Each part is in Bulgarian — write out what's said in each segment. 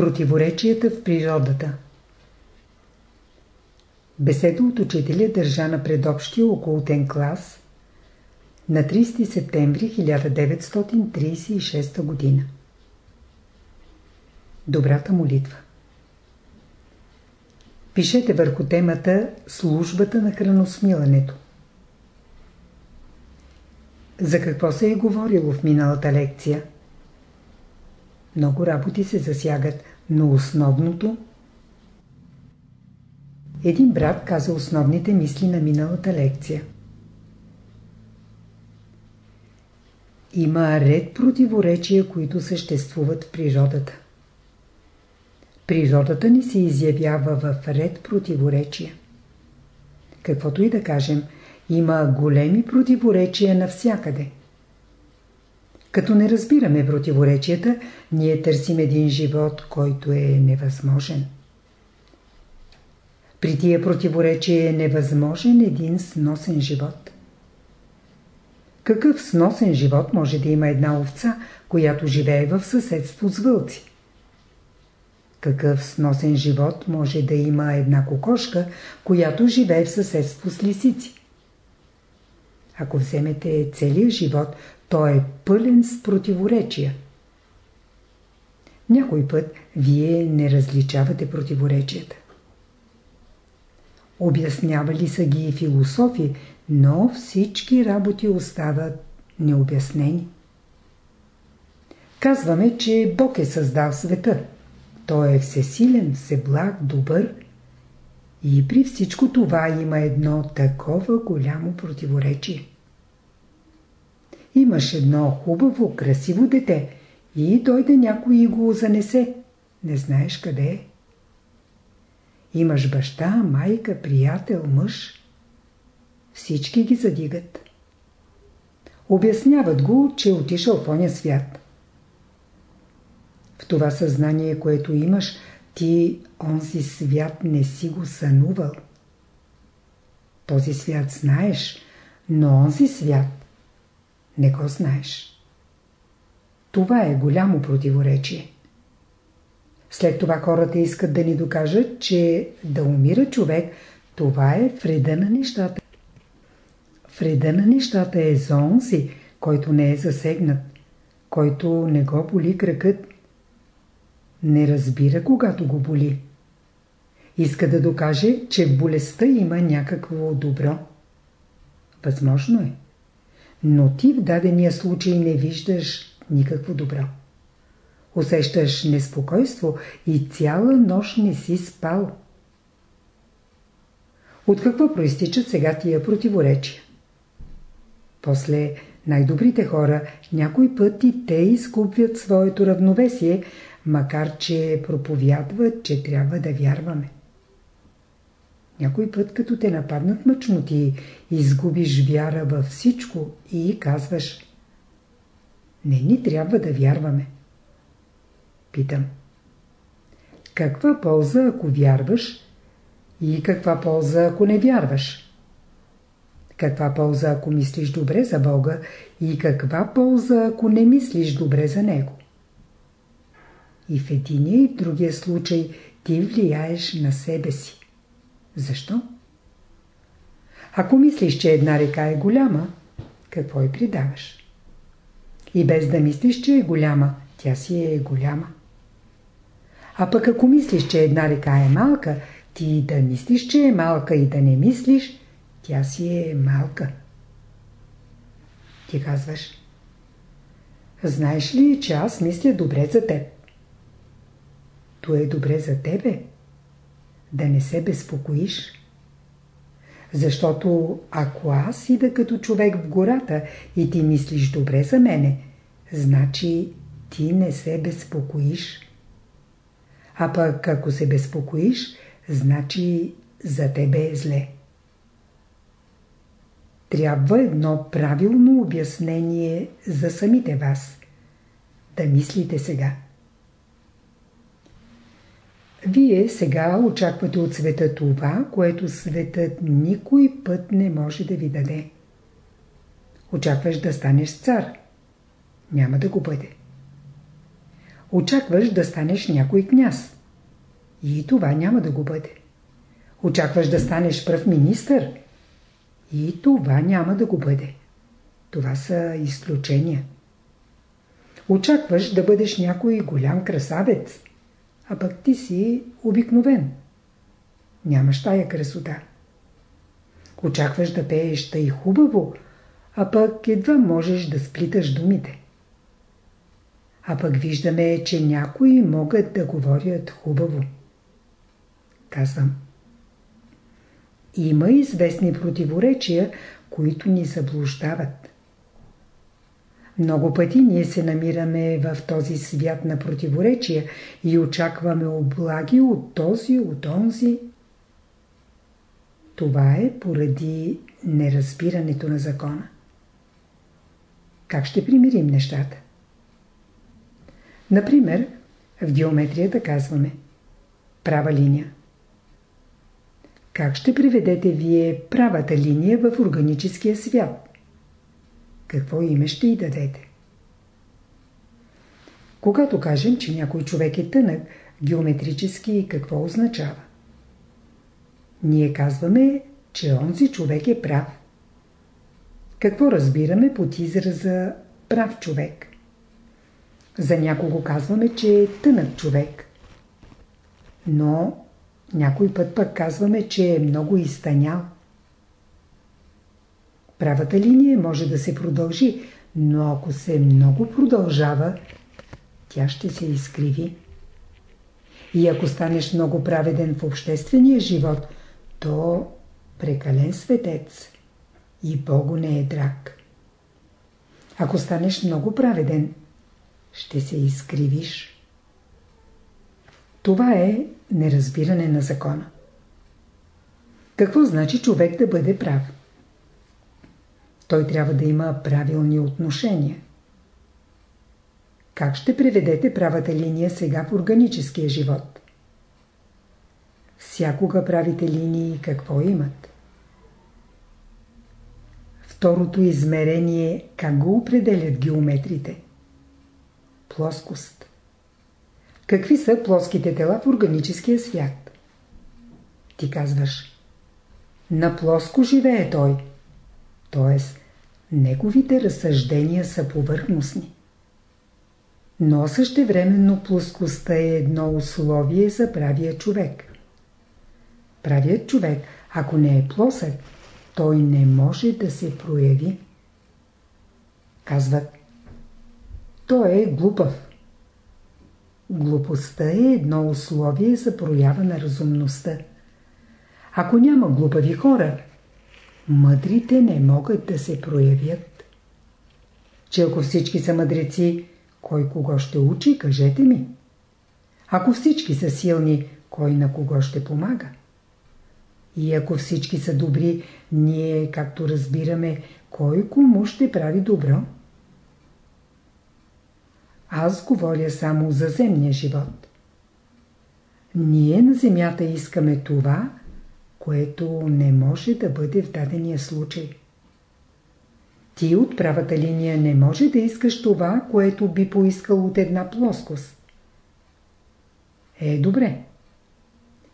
Противоречията в природата Беседа от учителя държа на предобщия околотен клас на 30 септември 1936 година. Добрата молитва Пишете върху темата Службата на храносмилането. За какво се е говорило в миналата лекция? Много работи се засягат, но основното един брат каза основните мисли на миналата лекция. Има ред противоречия, които съществуват в природата. Природата ни се изявява в ред противоречия. Каквото и да кажем, има големи противоречия навсякъде. Като не разбираме противоречията, ние търсим един живот, който е невъзможен. При тия противоречия е невъзможен един сносен живот. Какъв сносен живот може да има една овца, която живее в съседство с вълци? Какъв сносен живот може да има една кокошка, която живее в съседство с лисици? Ако вземете целият живот, той е пълен с противоречия. Някой път вие не различавате противоречията. Обяснявали са ги и философи, но всички работи остават необяснени. Казваме, че Бог е създал света. Той е всесилен, всеблаг, добър. И при всичко това има едно такова голямо противоречие. Имаш едно хубаво, красиво дете и дойде някой и го занесе. Не знаеш къде е. Имаш баща, майка, приятел, мъж. Всички ги задигат. Обясняват го, че е отишъл в оня свят. В това съзнание, което имаш, ти онзи свят не си го сънувал. Този свят знаеш, но онзи свят не го знаеш. Това е голямо противоречие. След това хората искат да ни докажат, че да умира човек, това е вреда на нещата. Вреда на нещата е за онзи, който не е засегнат, който не го боли кръкът. Не разбира, когато го боли. Иска да докаже, че в болестта има някакво добро. Възможно е. Но ти в дадения случай не виждаш никакво добро. Усещаш неспокойство и цяла нощ не си спал. От какво проистичат сега тия противоречия? После най-добрите хора някой път и те изкупват своето равновесие, макар че проповядват, че трябва да вярваме. Някой път, като те нападнат мъчноти, изгубиш вяра във всичко и казваш Не ни трябва да вярваме. Питам. Каква полза, ако вярваш и каква полза, ако не вярваш? Каква полза, ако мислиш добре за Бога и каква полза, ако не мислиш добре за Него? И в единия и в другия случай ти влияеш на себе си. Защо? Ако мислиш, че една река е голяма, какво и придаваш? И без да мислиш, че е голяма, тя си е голяма. А пък ако мислиш, че една река е малка, ти да мислиш, че е малка и да не мислиш, тя си е малка. Ти казваш. Знаеш ли, че аз мисля добре за теб? То е добре за тебе. Да не се безпокоиш. Защото ако аз ида като човек в гората и ти мислиш добре за мене, значи ти не се безпокоиш. А пък ако се безпокоиш, значи за тебе е зле. Трябва едно правилно обяснение за самите вас. Да мислите сега. Вие сега очаквате от света това, което светът никой път не може да ви даде. Очакваш да станеш цар. Няма да го бъде. Очакваш да станеш някой княз. И това няма да го бъде. Очакваш да станеш пръв министър. И това няма да го бъде. Това са изключения. Очакваш да бъдеш някой голям красавец, а пък ти си обикновен. Нямаш тая красота. Очакваш да пееш тъй хубаво, а пък едва можеш да сплиташ думите. А пък виждаме, че някои могат да говорят хубаво. Казвам. Има известни противоречия, които ни заблуждават. Много пъти ние се намираме в този свят на противоречия и очакваме облаги от този, от онзи. Това е поради неразбирането на закона. Как ще примирим нещата? Например, в геометрията казваме права линия. Как ще приведете вие правата линия в органическия свят? Какво име ще й дадете? Когато кажем, че някой човек е тънък, геометрически какво означава? Ние казваме, че онзи човек е прав. Какво разбираме под израза прав човек? За някого казваме, че е тънък човек. Но някой път пък казваме, че е много изтънял. Правата линия може да се продължи, но ако се много продължава, тя ще се изкриви. И ако станеш много праведен в обществения живот, то прекален светец и Богу не е драг. Ако станеш много праведен, ще се изкривиш. Това е неразбиране на закона. Какво значи човек да бъде прав? Той трябва да има правилни отношения. Как ще приведете правата линия сега в органическия живот? Всякога правите линии какво имат? Второто измерение как го определят геометрите? Плоскост. Какви са плоските тела в органическия свят? Ти казваш. На плоско живее той. Тоест, неговите разсъждения са повърхностни. Но същевременно плоскостта е едно условие за правия човек. Правият човек, ако не е плосък, той не може да се прояви. Казват, той е глупав. Глупостта е едно условие за проява на разумността. Ако няма глупави хора, мъдрите не могат да се проявят. Че ако всички са мъдреци, кой кого ще учи, кажете ми. Ако всички са силни, кой на кого ще помага? И ако всички са добри, ние, както разбираме, кой кому ще прави добро? Аз говоря само за земния живот. Ние на земята искаме това, което не може да бъде в дадения случай. Ти от правата линия не може да искаш това, което би поискал от една плоскост. Е, добре.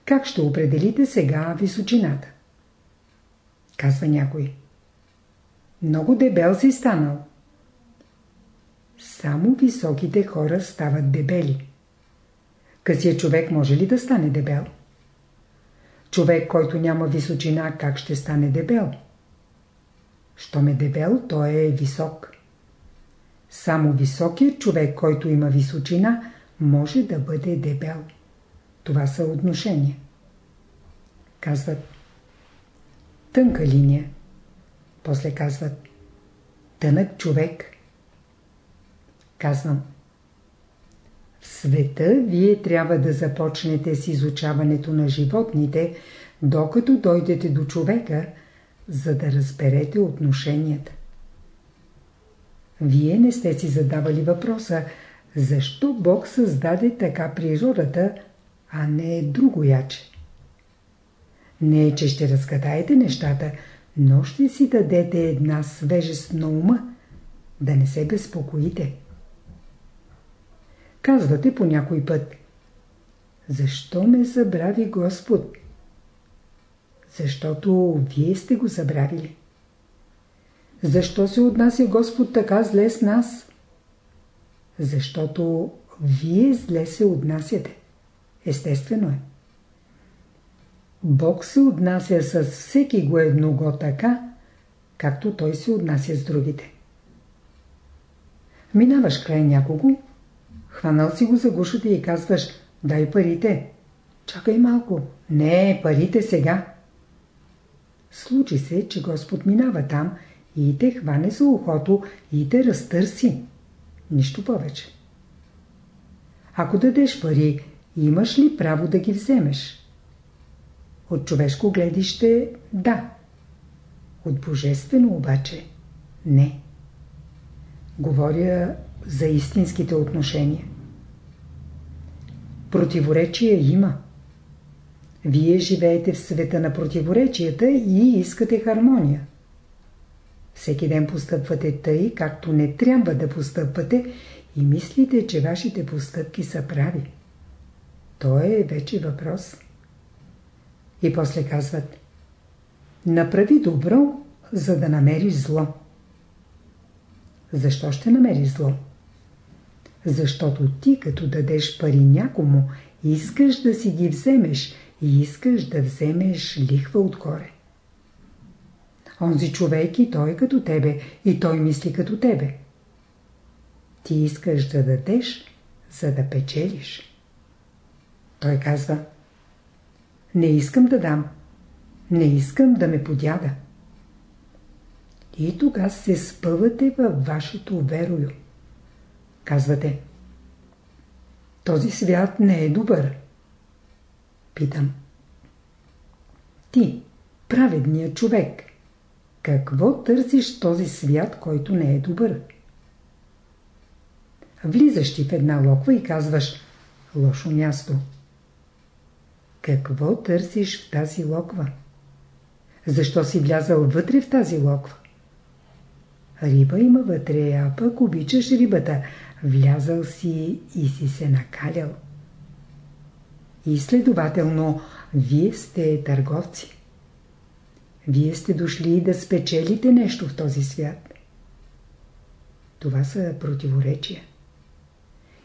Как ще определите сега височината? Казва някой. Много дебел си станал. Само високите хора стават дебели. Късия човек може ли да стане дебел? Човек, който няма височина, как ще стане дебел? Щом е дебел, той е висок. Само високият човек, който има височина, може да бъде дебел. Това са отношения. Казват тънка линия. После казват тънък човек. Казвам света вие трябва да започнете с изучаването на животните, докато дойдете до човека, за да разберете отношенията. Вие не сте си задавали въпроса, защо Бог създаде така природата, а не друго яче. Не е, че ще разгадаете нещата, но ще си дадете една свежест на ума, да не се безпокоите. Казвате по някой път. Защо ме забрави Господ? Защото вие сте го забравили. Защо се отнася Господ така зле с нас? Защото вие зле се отнасяте. Естествено е. Бог се отнася с всеки го едного така, както той се отнася с другите. Минаваш край някого, хванал си го за гушата и казваш «Дай парите». Чакай малко. Не, парите сега. Случи се, че Господ минава там и те хване за ухото и те разтърси. Нищо повече. Ако дадеш пари, имаш ли право да ги вземеш? От човешко гледище – да. От божествено обаче – не. Говоря за истинските отношения. Противоречие има. Вие живеете в света на противоречията и искате хармония. Всеки ден постъпвате тъй, както не трябва да постъпвате и мислите, че вашите постъпки са прави. То е вече въпрос. И после казват Направи добро, за да намериш зло. Защо ще намериш зло? Защото ти, като дадеш пари някому, искаш да си ги вземеш и искаш да вземеш лихва отгоре. Онзи човек и той като тебе, и той мисли като тебе. Ти искаш да дадеш, за да печелиш. Той казва Не искам да дам. Не искам да ме подяда. И тогава се спъвате във вашето верою. Казвате Този свят не е добър. Питам. Ти, праведният човек, какво търсиш този свят, който не е добър? Влизаш ти в една локва и казваш лошо място. Какво търсиш в тази локва? Защо си влязал вътре в тази локва? Риба има вътре, а пък обичаш рибата. Влязал си и си се накалял. И следователно, вие сте търговци. Вие сте дошли да спечелите нещо в този свят. Това са противоречия.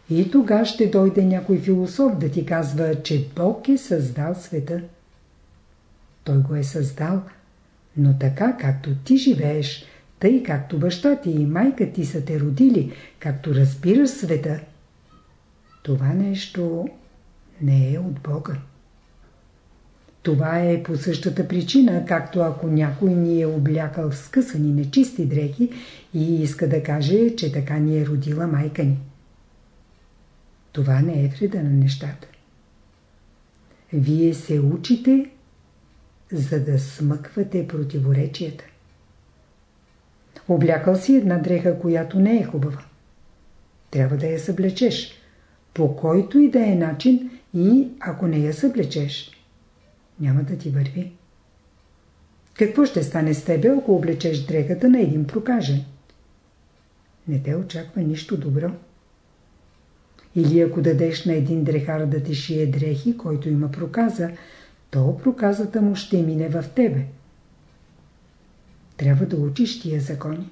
И тога ще дойде някой философ да ти казва, че Бог е създал света. Той го е създал, но така както ти живееш, тъй както баща ти и майка ти са те родили, както разбираш света, това нещо не е от Бога. Това е по същата причина, както ако някой ни е облякал в скъсани нечисти дрехи и иска да каже, че така ни е родила майка ни. Това не е вреда на нещата. Вие се учите, за да смъквате противоречията. Облякал си една дреха, която не е хубава. Трябва да я съблечеш, по който и да е начин и ако не я съблечеш, няма да ти върви. Какво ще стане с тебе, ако облечеш дрехата на един прокажен? Не те очаква нищо добро. Или ако дадеш на един дрехар да ти шие дрехи, който има проказа, то проказата му ще мине в тебе. Трябва да учиш тия закони.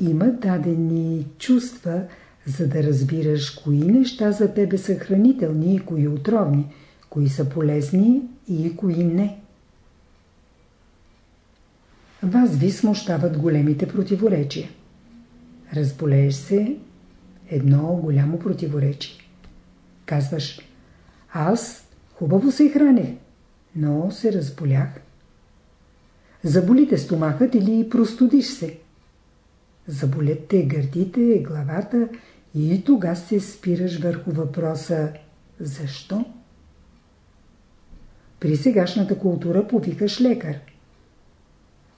Има дадени чувства, за да разбираш кои неща за тебе са хранителни и кои отровни, кои са полезни и кои не. Вас ви смущават големите противоречия. Разболееш се, едно голямо противоречие. Казваш, аз хубаво се храня, но се разболях. Заболите стомахът или простудиш се. Заболят те гърдите, главата и тога се спираш върху въпроса защо? При сегашната култура повикаш лекар.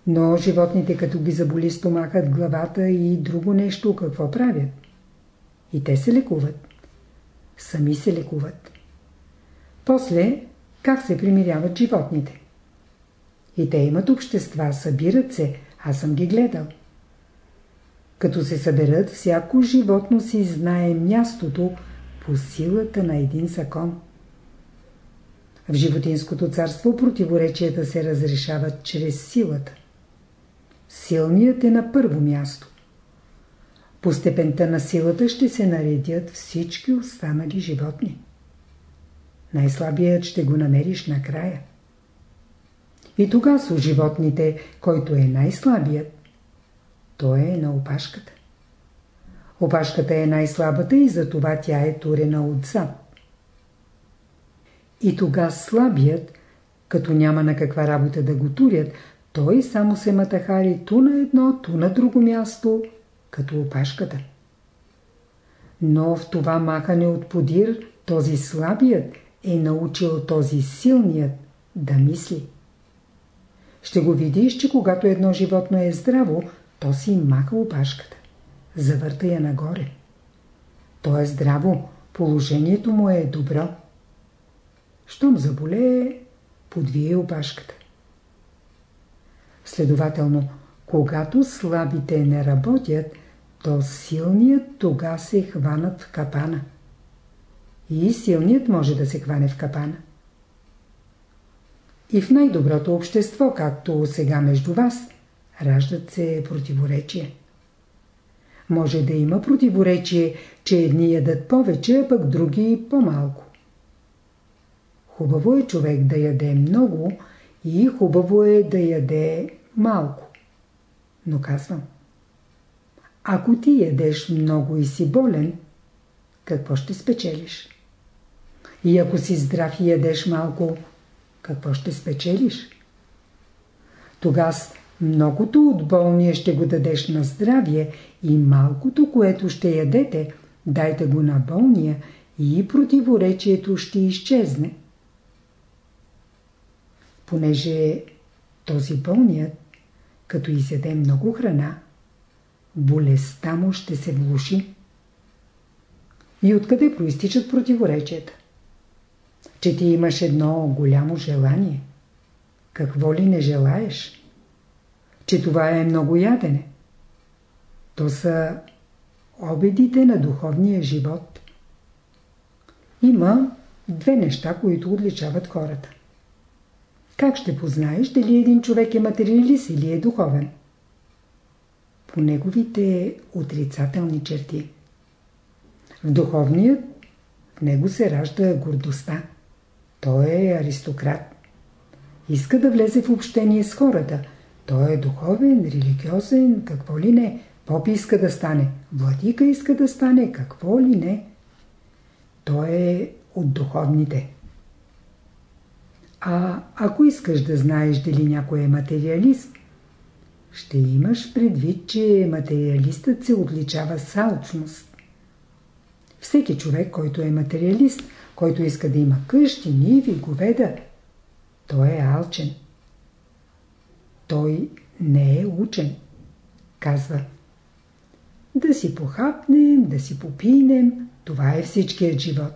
Но животните като ги заболи стомахът, главата и друго нещо, какво правят? И те се лекуват. Сами се лекуват. После, как се примиряват животните? И те имат общества, събират се, аз съм ги гледал. Като се съберат, всяко животно си знае мястото по силата на един закон. В животинското царство противоречията се разрешават чрез силата. Силният е на първо място. По степента на силата ще се наредят всички останали животни. Най-слабият ще го намериш накрая. И тогава с животните, който е най-слабият, той е на опашката. Опашката е най-слабата и затова тя е турена отзад. И тогава слабият, като няма на каква работа да го турят, той само се матахари ту на едно, ту на друго място, като опашката. Но в това махане от подир, този слабият е научил този силният да мисли. Ще го видиш, че когато едно животно е здраво, то си маха опашката. Завърта я нагоре. То е здраво, положението му е добро. Щом заболее, подвие опашката. Следователно, когато слабите не работят, то силният тога се хванат в капана. И силният може да се хване в капана. И в най-доброто общество, както сега между вас, раждат се противоречия. Може да има противоречие, че едни ядат повече, а пък други по-малко. Хубаво е човек да яде много и хубаво е да яде малко. Но казвам, ако ти ядеш много и си болен, какво ще спечелиш? И ако си здрав и ядеш малко, какво ще спечелиш? Тогава многото от болния ще го дадеш на здравие и малкото, което ще ядете, дайте го на болния и противоречието ще изчезне. Понеже този болният, като изяде много храна, болестта му ще се влуши. И откъде проистичат противоречията? Че ти имаш едно голямо желание. Какво ли не желаеш? Че това е много ядене. То са обедите на духовния живот. Има две неща, които отличават хората. Как ще познаеш дали един човек е материалист или е духовен? По неговите отрицателни черти. В духовният в него се ражда гордостта. Той е аристократ. Иска да влезе в общение с хората. Той е духовен, религиозен, какво ли не. Поп иска да стане. Владика иска да стане, какво ли не. Той е от духовните. А ако искаш да знаеш дали някой е материалист, ще имаш предвид, че материалистът се отличава с алчност. Всеки човек, който е материалист, който иска да има къщи, ниви, говеда, той е алчен. Той не е учен. Казва, да си похапнем, да си попинем, това е всичкият живот.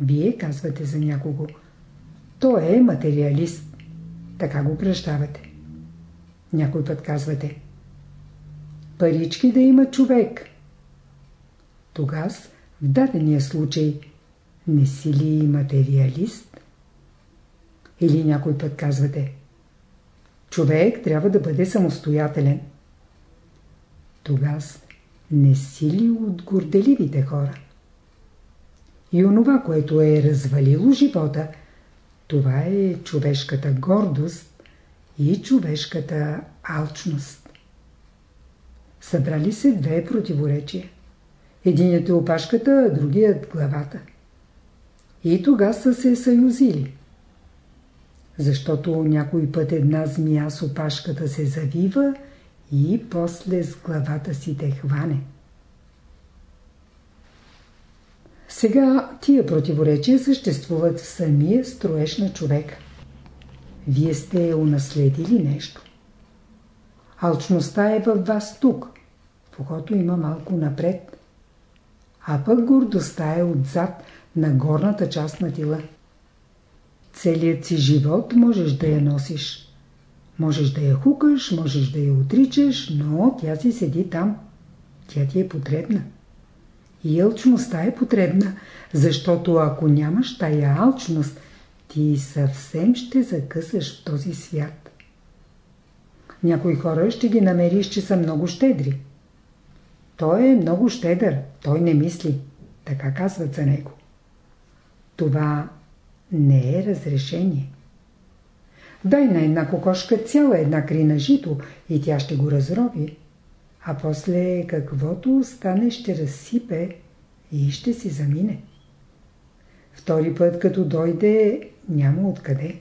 Вие казвате за някого – той е материалист. Така го прощавате. Някой път казвате. Парички да има човек. Тогас, в дадения случай, не си ли материалист? Или някой път казвате. Човек трябва да бъде самостоятелен. Тогас не си ли от горделивите хора? И онова, което е развалило живота – това е човешката гордост и човешката алчност. Събрали се две противоречия. Единият е опашката, а другият главата. И тога са се съюзили. Защото някой път една змия с опашката се завива и после с главата си те хване. Сега тия противоречия съществуват в самия строеж на човек. Вие сте унаследили нещо. Алчността е във вас тук, в ухото има малко напред, а пък гордостта е отзад на горната част на тила. Целият си живот можеш да я носиш, Можеш да я хукаш, можеш да я отричаш, но тя си седи там. Тя ти е потребна. И алчността е потребна, защото ако нямаш тая алчност, ти съвсем ще закъсаш в този свят. Някои хора ще ги намериш, че са много щедри. Той е много щедър, той не мисли. Така казват за него. Това не е разрешение. Дай на една кокошка цяла една крина жито и тя ще го разроби, а после каквото остане ще разсипе и ще си замине. Втори път, като дойде, няма откъде.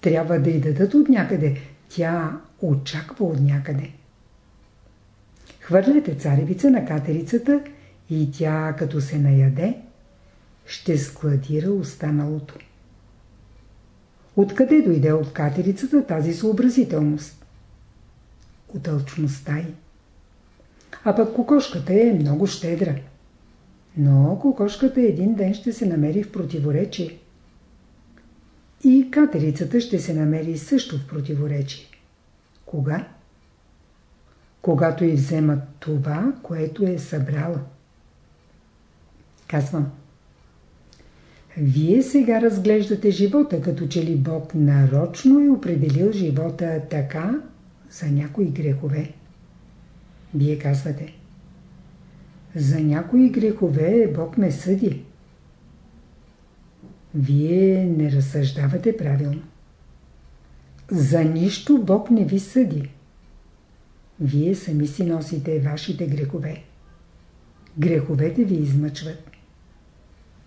Трябва да й дадат от някъде. Тя очаква от някъде. Хвърляте царевица на катерицата и тя, като се наяде, ще складира останалото. Откъде дойде от катерицата тази съобразителност? От алчността й. А пък кокошката е много щедра. Но кокошката един ден ще се намери в противоречие. И катерицата ще се намери също в противоречие. Кога? Когато и вземат това, което е събрала. Казвам. Вие сега разглеждате живота, като че ли Бог нарочно е определил живота така за някои грехове. Вие казвате. За някои грехове Бог ме съди. Вие не разсъждавате правилно. За нищо Бог не ви съди. Вие сами си носите вашите грехове. Греховете ви измъчват.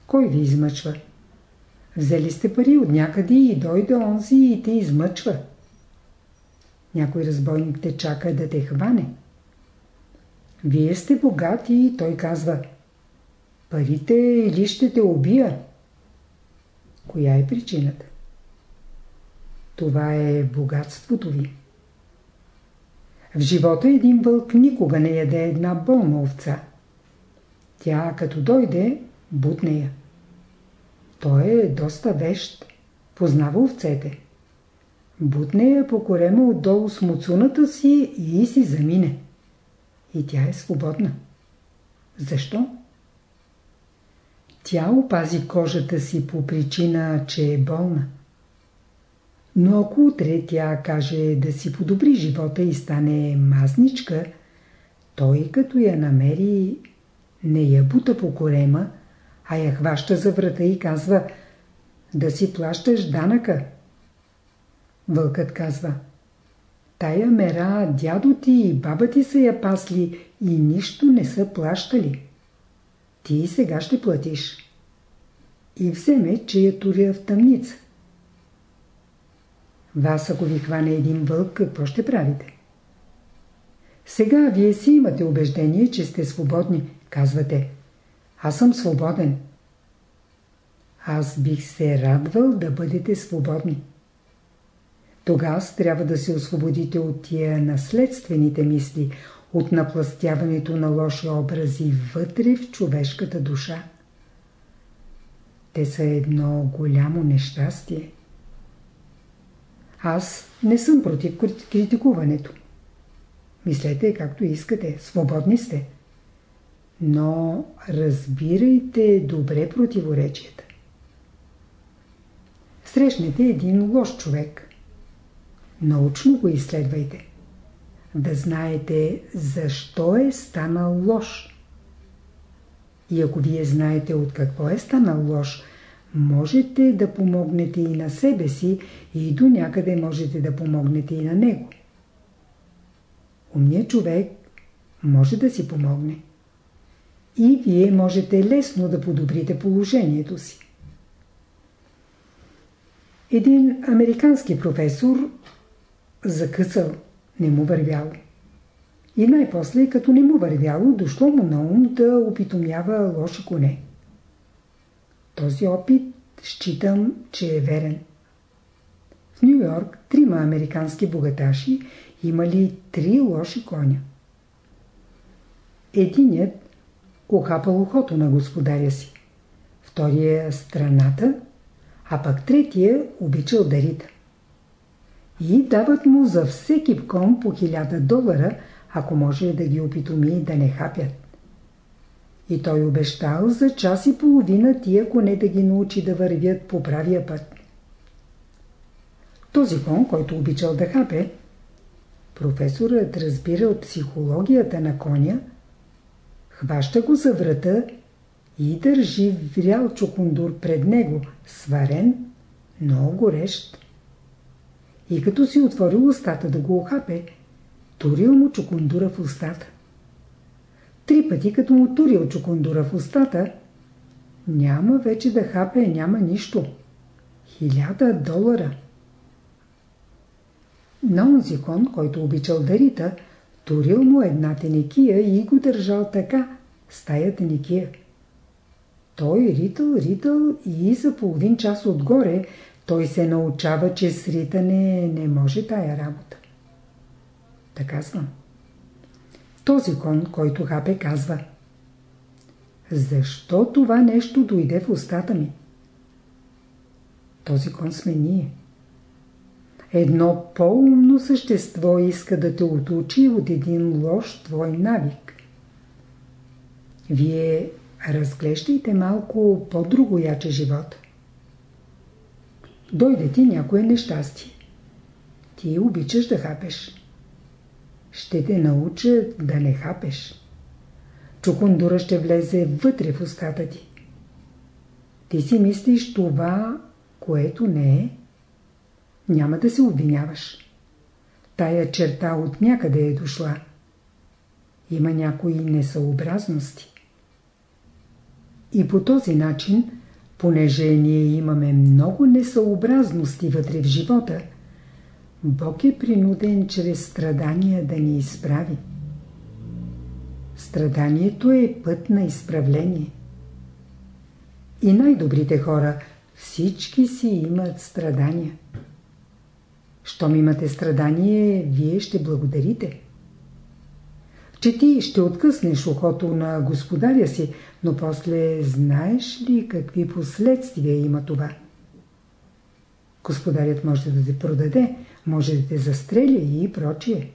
Кой ви измъчва? Взели сте пари от някъде и дойде онзи и те измъчва. Някой разбойник те чака да те хване. Вие сте богати и той казва Парите или ще те убия. Коя е причината? Това е богатството ви. В живота един вълк никога не яде една болна овца. Тя като дойде, бутне я. Той е доста вещ. Познава овцете. Бутне я по корема отдолу с муцуната си и си замине. И тя е свободна. Защо? Тя опази кожата си по причина, че е болна. Но ако утре тя каже да си подобри живота и стане мазничка, той като я намери, не я бута по корема, а я хваща за врата и казва да си плащаш данъка. Вълкът казва Тая мера дядо ти и баба ти са я пасли и нищо не са плащали. Ти сега ще платиш. И вземе, че я туря в тъмница. Вас, ако ви хване един вълк, какво ще правите? Сега вие си имате убеждение, че сте свободни. Казвате, аз съм свободен. Аз бих се радвал да бъдете свободни. Тогава трябва да се освободите от тия наследствените мисли, от напластяването на лоши образи вътре в човешката душа. Те са едно голямо нещастие. Аз не съм против критикуването. Мислете както искате, свободни сте. Но разбирайте добре противоречията. Срещнете един лош човек. Научно го изследвайте. Да знаете защо е станал лош. И ако вие знаете от какво е станал лош, можете да помогнете и на себе си и до някъде можете да помогнете и на него. Умният човек може да си помогне. И вие можете лесно да подобрите положението си. Един американски професор закъсал, не му вървяло. И най-после, като не му вървяло, дошло му на ум да опитомява лоши коне. Този опит считам, че е верен. В Нью Йорк трима американски богаташи имали три лоши коня. Единият охапал ухото на господаря си, втория страната, а пък третия обичал дарита. и дават му за всеки кон по 1000 долара, ако може да ги опитоми да не хапят. И той обещал за час и половина тия коне да ги научи да вървят по правия път. Този кон, който обичал да хапе, професорът разбира от психологията на коня, хваща го за врата и държи врял чукундур пред него, сварен, но горещ. И като си отворил устата да го охапе, турил му чукундура в устата. Три пъти като му турил чукундура в устата, няма вече да хапе, няма нищо. Хиляда долара. На онзи кон, който обичал да рита, турил му една теникия и го държал така, стая теникия. Той ритал, ритал и за половин час отгоре той се научава, че с ритане не може тая работа. Така казвам. Този кон, който хапе, казва Защо това нещо дойде в устата ми? Този кон сме ние. Едно по-умно същество иска да те отучи от един лош твой навик. Вие разглеждайте малко по-другояче живота. Дойде ти някое нещастие. Ти обичаш да хапеш. Ще те науча да не хапеш. Чукундура ще влезе вътре в устата ти. Ти си мислиш това, което не е. Няма да се обвиняваш. Тая черта от някъде е дошла. Има някои несъобразности. И по този начин, понеже ние имаме много несъобразности вътре в живота, Бог е принуден чрез страдания да ни изправи. Страданието е път на изправление. И най-добрите хора всички си имат страдания. Щом имате страдание, вие ще благодарите. Че ти ще откъснеш ухото на господаря си, но после знаеш ли какви последствия има това? Господарят може да те продаде, може да те застрели и прочие.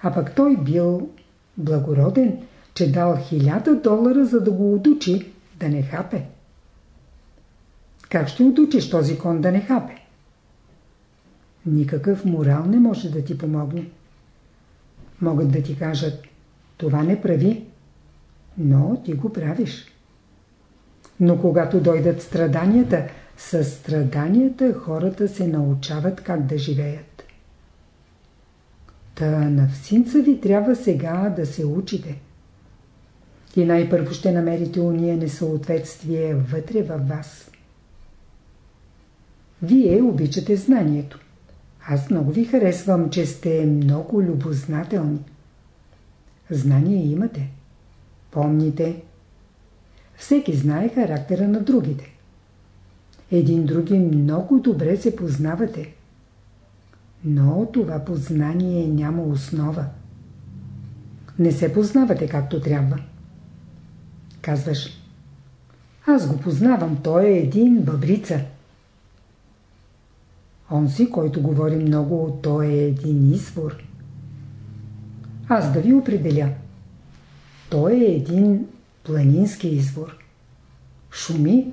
А пък той бил благороден, че дал хиляда долара, за да го удучи да не хапе. Как ще удучиш този кон да не хапе? Никакъв морал не може да ти помогне. Могат да ти кажат, това не прави, но ти го правиш. Но когато дойдат страданията, с страданията хората се научават как да живеят. Та на всинца ви трябва сега да се учите. И най-първо ще намерите уния несъответствие вътре във вас. Вие обичате знанието. Аз много ви харесвам, че сте много любознателни. Знание имате. Помните. Всеки знае характера на другите. Един други много добре се познавате. Но това познание няма основа. Не се познавате както трябва. Казваш, аз го познавам, той е един бъбрица. Онзи, който говори много, той е един извор. Аз да ви определя. Той е един планински извор. Шуми.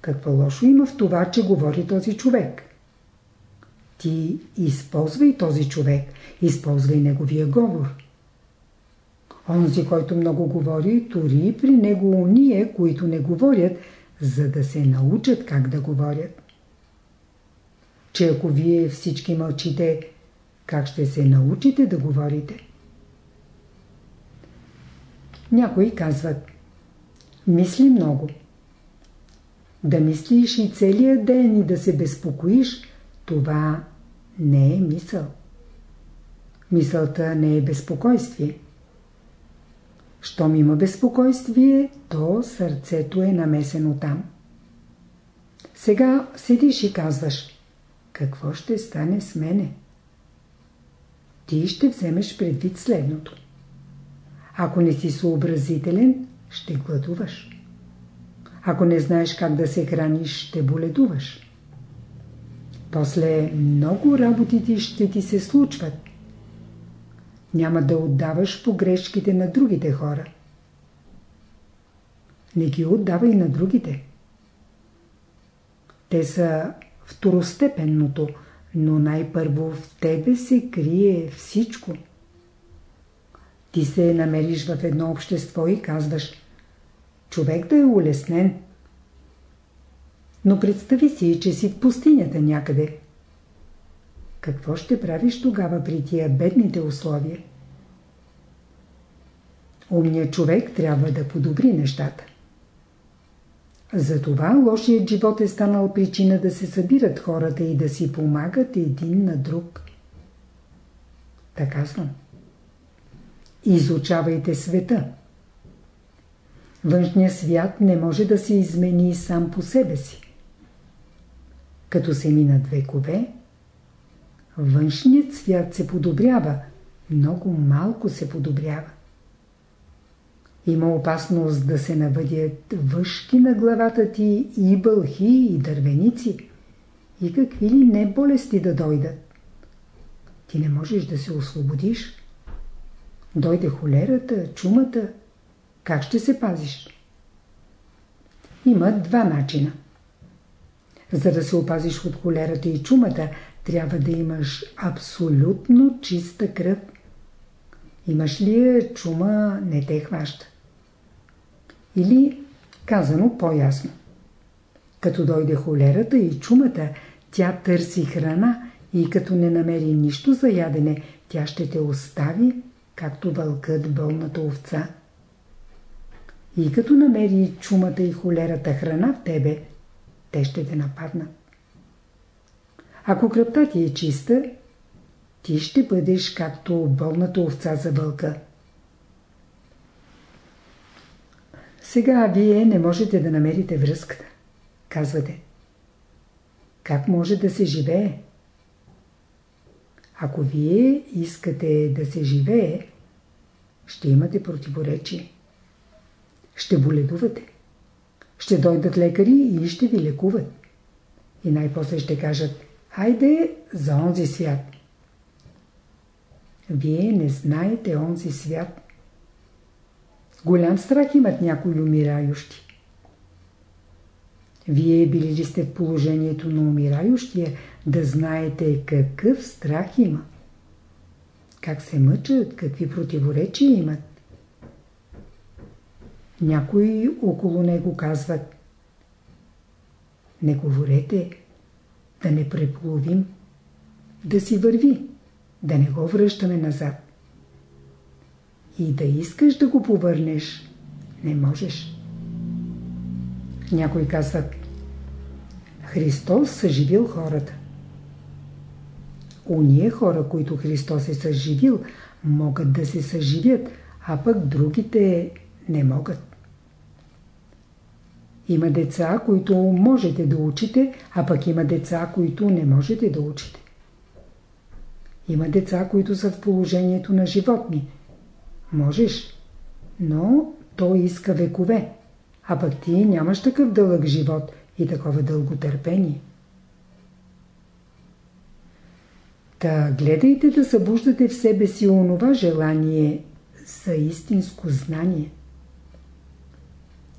Какво лошо има в това, че говори този човек? Ти използвай този човек, използвай неговия говор. Онзи, който много говори, тори при него уния, които не говорят, за да се научат как да говорят че ако вие всички мълчите, как ще се научите да говорите? Някои казват Мисли много. Да мислиш и целия ден и да се безпокоиш, това не е мисъл. Мисълта не е безпокойствие. Щом има безпокойствие, то сърцето е намесено там. Сега седиш и казваш какво ще стане с мене? Ти ще вземеш предвид следното. Ако не си съобразителен, ще гладуваш. Ако не знаеш как да се храниш, ще боледуваш. После много работите ще ти се случват. Няма да отдаваш погрешките на другите хора. Не ги отдавай на другите. Те са второстепенното, но най-първо в тебе се крие всичко. Ти се намериш в едно общество и казваш човек да е улеснен. Но представи си, че си в пустинята някъде. Какво ще правиш тогава при тия бедните условия? Умният човек трябва да подобри нещата. Затова лошият живот е станал причина да се събират хората и да си помагат един на друг. Така съм. Изучавайте света. Външният свят не може да се измени сам по себе си. Като се минат векове, външният свят се подобрява, много малко се подобрява. Има опасност да се навъдят въшки на главата ти и бълхи и дървеници и какви ли не болести да дойдат. Ти не можеш да се освободиш. Дойде холерата, чумата. Как ще се пазиш? Има два начина. За да се опазиш от холерата и чумата, трябва да имаш абсолютно чиста кръв. Имаш ли я, чума не те хваща. Или, казано по-ясно, като дойде холерата и чумата, тя търси храна и като не намери нищо за ядене, тя ще те остави, както вълкът бълната овца. И като намери чумата и холерата храна в тебе, те ще те нападнат. Ако кръпта ти е чиста, ти ще бъдеш както болната овца за вълка. Сега вие не можете да намерите връзката. Казвате. Как може да се живее? Ако вие искате да се живее, ще имате противоречие. Ще боледувате. Ще дойдат лекари и ще ви лекуват. И най-после ще кажат, хайде за онзи свят. Вие не знаете онзи свят. Голям страх имат някои умирающи. Вие били ли сте в положението на умирающия да знаете какъв страх има? Как се мъчат, какви противоречия имат? Някои около него казват Не говорете, да не преполовим, да си върви, да не го връщаме назад и да искаш да го повърнеш, не можеш. Някой казват Христос съживил хората. Уния хора, които Христос е съживил, могат да се съживят, а пък другите не могат. Има деца, които можете да учите, а пък има деца, които не можете да учите. Има деца, които са в положението на животни – Можеш, но той иска векове, а пък ти нямаш такъв дълъг живот и такова дълго търпение. Та гледайте да събуждате в себе си онова желание за истинско знание.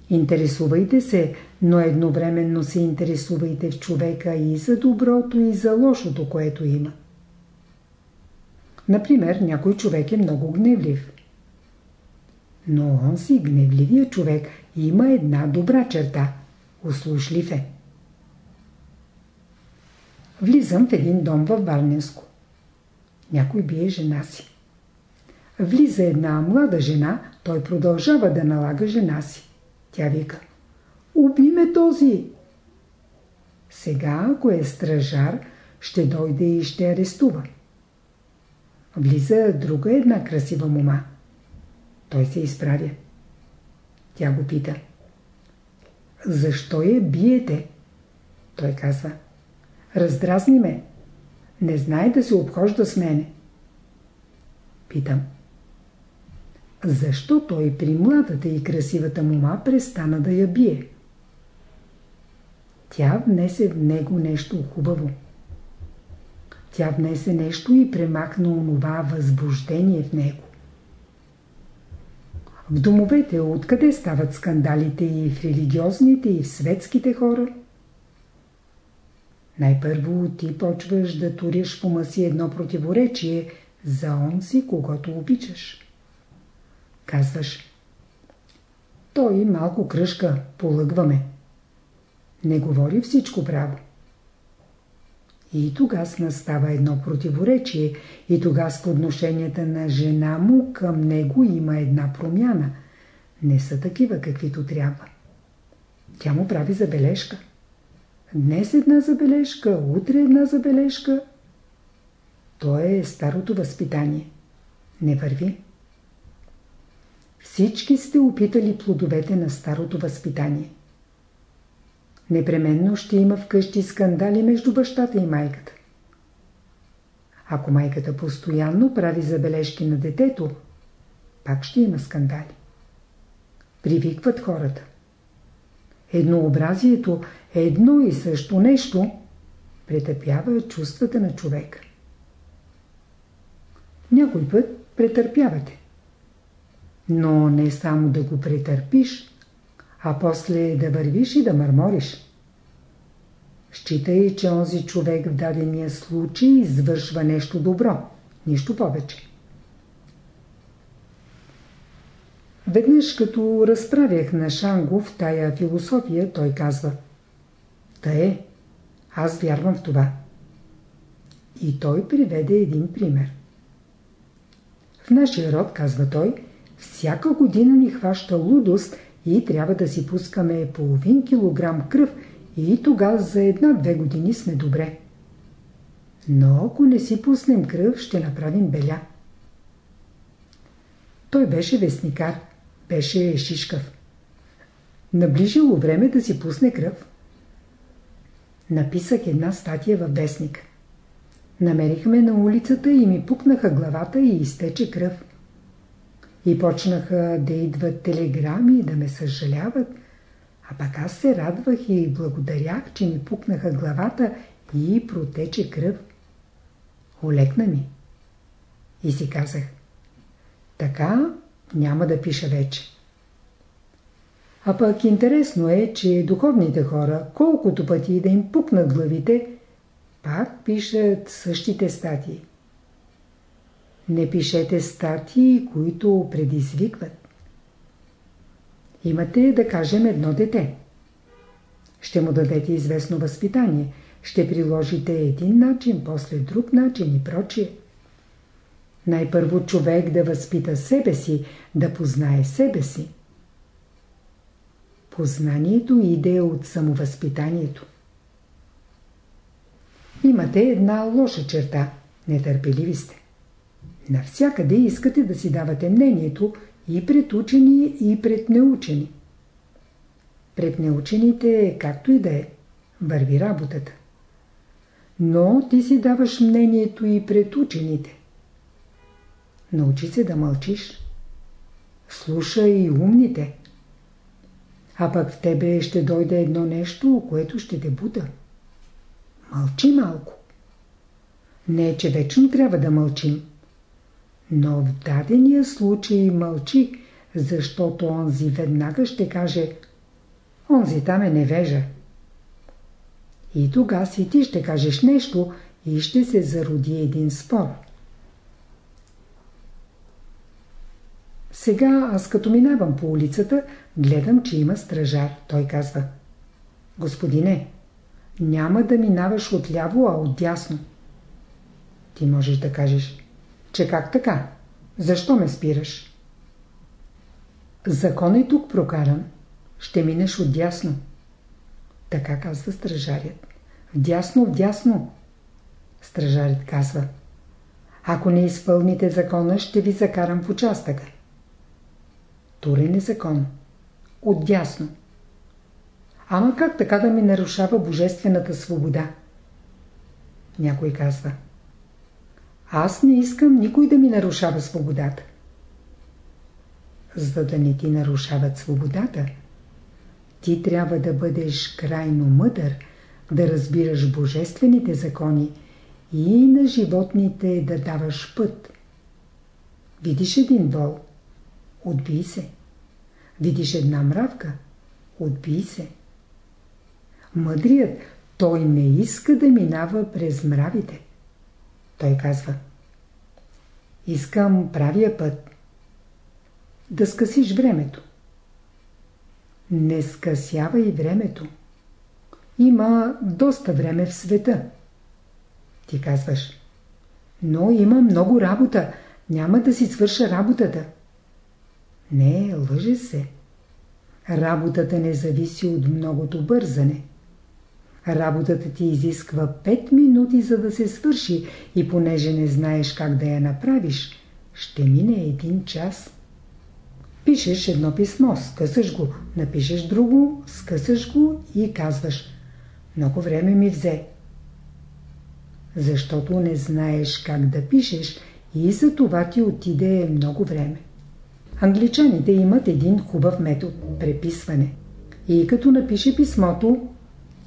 Интересувайте се, но едновременно се интересувайте в човека и за доброто, и за лошото, което има. Например, някой човек е много гневлив. Но он си, гневливия човек, има една добра черта – услушлив е. Влизам в един дом в Варненско. Някой бие жена си. Влиза една млада жена, той продължава да налага жена си. Тя вика Уби ме този! Сега, ако е стражар, ще дойде и ще арестува. Влиза друга една красива мома. Той се изправя. Тя го пита. Защо я биете? Той казва. Раздразни ме. Не знае да се обхожда с мене. Питам. Защо той при младата и красивата мума престана да я бие? Тя внесе в него нещо хубаво. тя внесе нещо и премахна онова възбуждение в него. В домовете откъде стават скандалите и в религиозните, и в светските хора? Най-първо ти почваш да туриш в ума си едно противоречие за онзи, когато обичаш. Казваш, той малко кръжка, полъгваме. Не говори всичко право. И тогава настава едно противоречие, и тогава с подношенията на жена му към него има една промяна. Не са такива, каквито трябва. Тя му прави забележка. Днес една забележка, утре една забележка. То е старото възпитание. Не върви. Всички сте опитали плодовете на старото възпитание. Непременно ще има вкъщи скандали между бащата и майката. Ако майката постоянно прави забележки на детето, пак ще има скандали. Привикват хората. Еднообразието е едно и също нещо претърпява чувствата на човека. Някой път претърпявате. Но не само да го претърпиш, а после да вървиш и да мърмориш. Считай, че онзи човек в дадения случай извършва нещо добро, нищо повече. Веднъж като разправях на Шангов тая философия, той казва Та е, аз вярвам в това. И той приведе един пример. В нашия род, казва той, всяка година ни хваща лудост и трябва да си пускаме половин килограм кръв и тогава за една-две години сме добре. Но ако не си пуснем кръв, ще направим беля. Той беше вестникар, беше шишкав. Наближило време да си пусне кръв. Написах една статия във вестник. Намерихме на улицата и ми пукнаха главата и изтече кръв. И почнаха да идват телеграми да ме съжаляват, а пък аз се радвах и благодарях, че ми пукнаха главата и протече кръв. Олекна ми. И си казах, така няма да пиша вече. А пък интересно е, че духовните хора, колкото пъти да им пукнат главите, пак пишат същите статии. Не пишете статии, които предизвикват. Имате, да кажем, едно дете. Ще му дадете известно възпитание. Ще приложите един начин, после друг начин и прочие. Най-първо човек да възпита себе си, да познае себе си. Познанието иде от самовъзпитанието. Имате една лоша черта. Нетърпеливи сте. Навсякъде искате да си давате мнението и пред учени, и пред неучени. Пред неучените, както и да е, върви работата. Но ти си даваш мнението и пред учените. Научи се да мълчиш. Слушай и умните. А пък в тебе ще дойде едно нещо, което ще те бута. Мълчи малко. Не, че вечно трябва да мълчим. Но в дадения случай мълчи, защото онзи веднага ще каже Онзи там е невежа. И тога си ти ще кажеш нещо и ще се зароди един спор. Сега аз като минавам по улицата, гледам, че има стражар. Той казва Господине, няма да минаваш отляво, а отдясно. Ти можеш да кажеш че как така? Защо ме спираш? Закон е тук прокаран. Ще минеш отдясно. Така казва стражарят. Вдясно, вдясно. Стражарят казва. Ако не изпълните закона, ще ви закарам в участъка. Турен е закон. Отдясно. Ама как така да ми нарушава божествената свобода? Някой казва. Аз не искам никой да ми нарушава свободата. За да не ти нарушават свободата, ти трябва да бъдеш крайно мъдър, да разбираш божествените закони и на животните да даваш път. Видиш един вол, отбий се. Видиш една мравка, отбий се. Мъдрият, той не иска да минава през мравите. Той казва Искам правия път. Да скъсиш времето. Не скъсявай времето. Има доста време в света. Ти казваш Но има много работа. Няма да си свърша работата. Не, лъже се. Работата не зависи от многото бързане. Работата ти изисква 5 минути за да се свърши и понеже не знаеш как да я направиш, ще мине един час. Пишеш едно писмо, скъсаш го, напишеш друго, скъсаш го и казваш Много време ми взе. Защото не знаеш как да пишеш и за това ти отиде много време. Англичаните имат един хубав метод – преписване. И като напише писмото,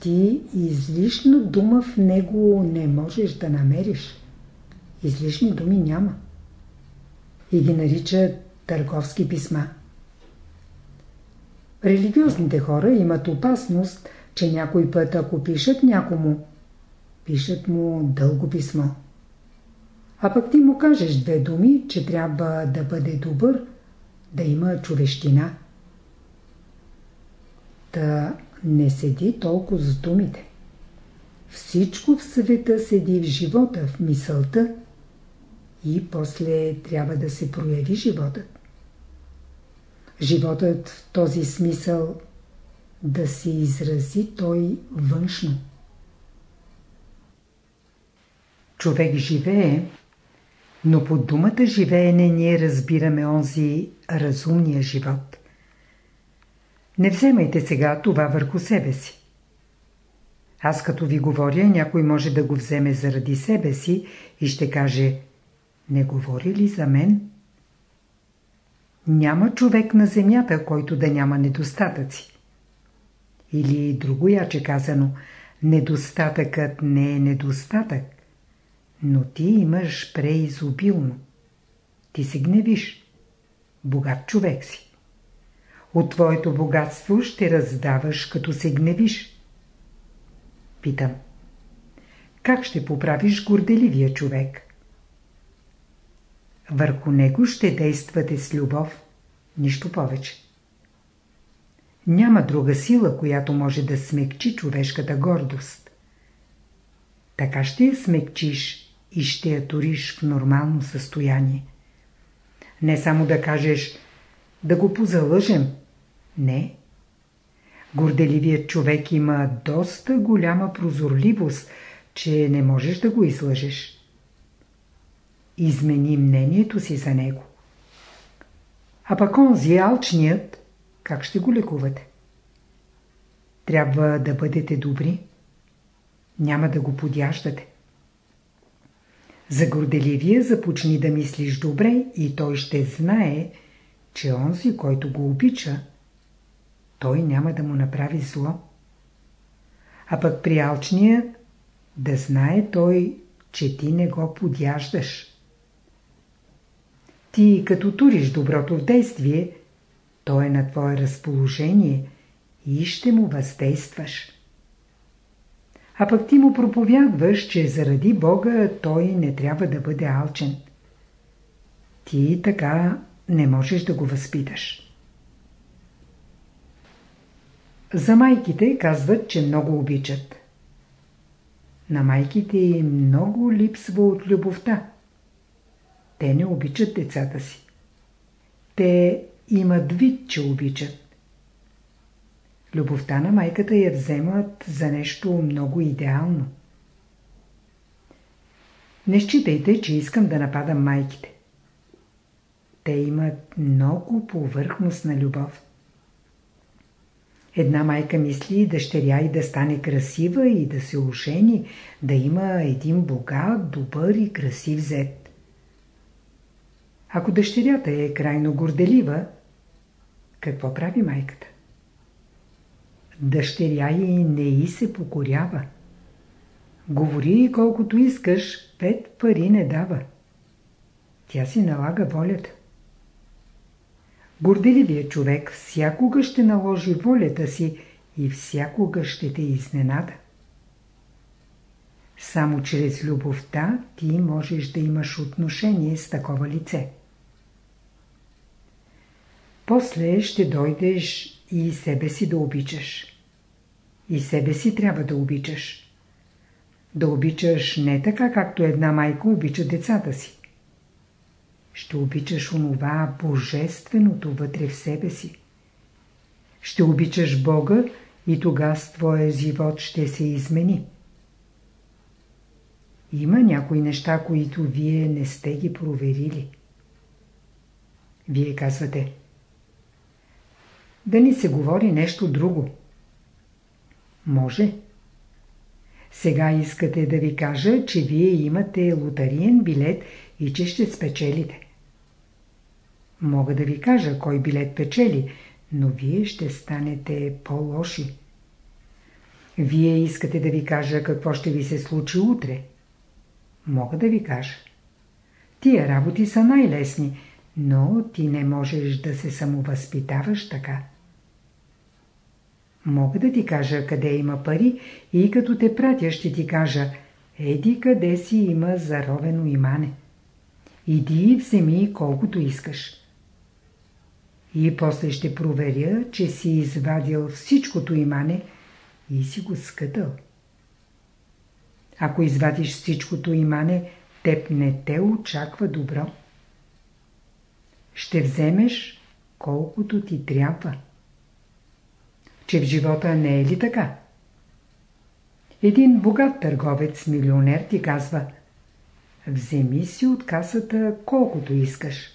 ти излишна дума в него не можеш да намериш. Излишни думи няма. И ги нарича търговски писма. Религиозните хора имат опасност, че някой път, ако пишат някому, пишат му дълго писмо. А пък ти му кажеш две думи, че трябва да бъде добър, да има човещина. Та не седи толкова с думите. Всичко в света седи в живота, в мисълта и после трябва да се прояви животът. Животът в този смисъл да се изрази той външно. Човек живее, но под думата живеене ние разбираме онзи разумния живот. Не вземайте сега това върху себе си. Аз като ви говоря, някой може да го вземе заради себе си и ще каже Не говори ли за мен? Няма човек на земята, който да няма недостатъци. Или другояче казано, недостатъкът не е недостатък, но ти имаш преизобилно. Ти се гневиш. Богат човек си. От твоето богатство ще раздаваш, като се гневиш. Питам. Как ще поправиш горделивия човек? Върху него ще действате с любов, нищо повече. Няма друга сила, която може да смекчи човешката гордост. Така ще я смекчиш и ще я туриш в нормално състояние. Не само да кажеш да го позалъжем, не. Горделивият човек има доста голяма прозорливост, че не можеш да го излъжеш. Измени мнението си за него. А пък онзи алчният, как ще го лекувате? Трябва да бъдете добри. Няма да го подяждате. За горделивия започни да мислиш добре и той ще знае, че онзи, който го обича, той няма да му направи зло. А пък при алчния да знае той, че ти не го подяждаш. Ти като туриш доброто в действие, то е на твое разположение и ще му въздействаш. А пък ти му проповядваш, че заради Бога той не трябва да бъде алчен. Ти така не можеш да го възпиташ. За майките казват, че много обичат. На майките много липсва от любовта. Те не обичат децата си. Те имат вид, че обичат. Любовта на майката я вземат за нещо много идеално. Не считайте, че искам да нападам майките. Те имат много повърхностна любов. Една майка мисли дъщеря и да стане красива и да се ожени, да има един богат, добър и красив зет. Ако дъщерята е крайно горделива, какво прави майката? Дъщеря й не и се покорява. Говори колкото искаш, пет пари не дава. Тя си налага волята. Горделивият човек всякога ще наложи волята си и всякога ще те изненада. Само чрез любовта ти можеш да имаш отношение с такова лице. После ще дойдеш и себе си да обичаш. И себе си трябва да обичаш. Да обичаш не така, както една майка обича децата си. Ще обичаш онова божественото вътре в себе си. Ще обичаш Бога и тогава твоя живот ще се измени. Има някои неща, които вие не сте ги проверили. Вие казвате да ни се говори нещо друго. Може. Сега искате да ви кажа, че вие имате лотариен билет и че ще спечелите. Мога да ви кажа кой билет печели, но вие ще станете по-лоши. Вие искате да ви кажа какво ще ви се случи утре. Мога да ви кажа. Тия работи са най-лесни, но ти не можеш да се самовъзпитаваш така. Мога да ти кажа къде има пари и като те пратя ще ти кажа еди къде си има заровено имане. Иди и вземи колкото искаш. И после ще проверя, че си извадил всичкото имане и си го скътал. Ако извадиш всичкото имане, теб не те очаква добро. Ще вземеш колкото ти трябва че в живота не е ли така? Един богат търговец, милионер ти казва Вземи си от касата колкото искаш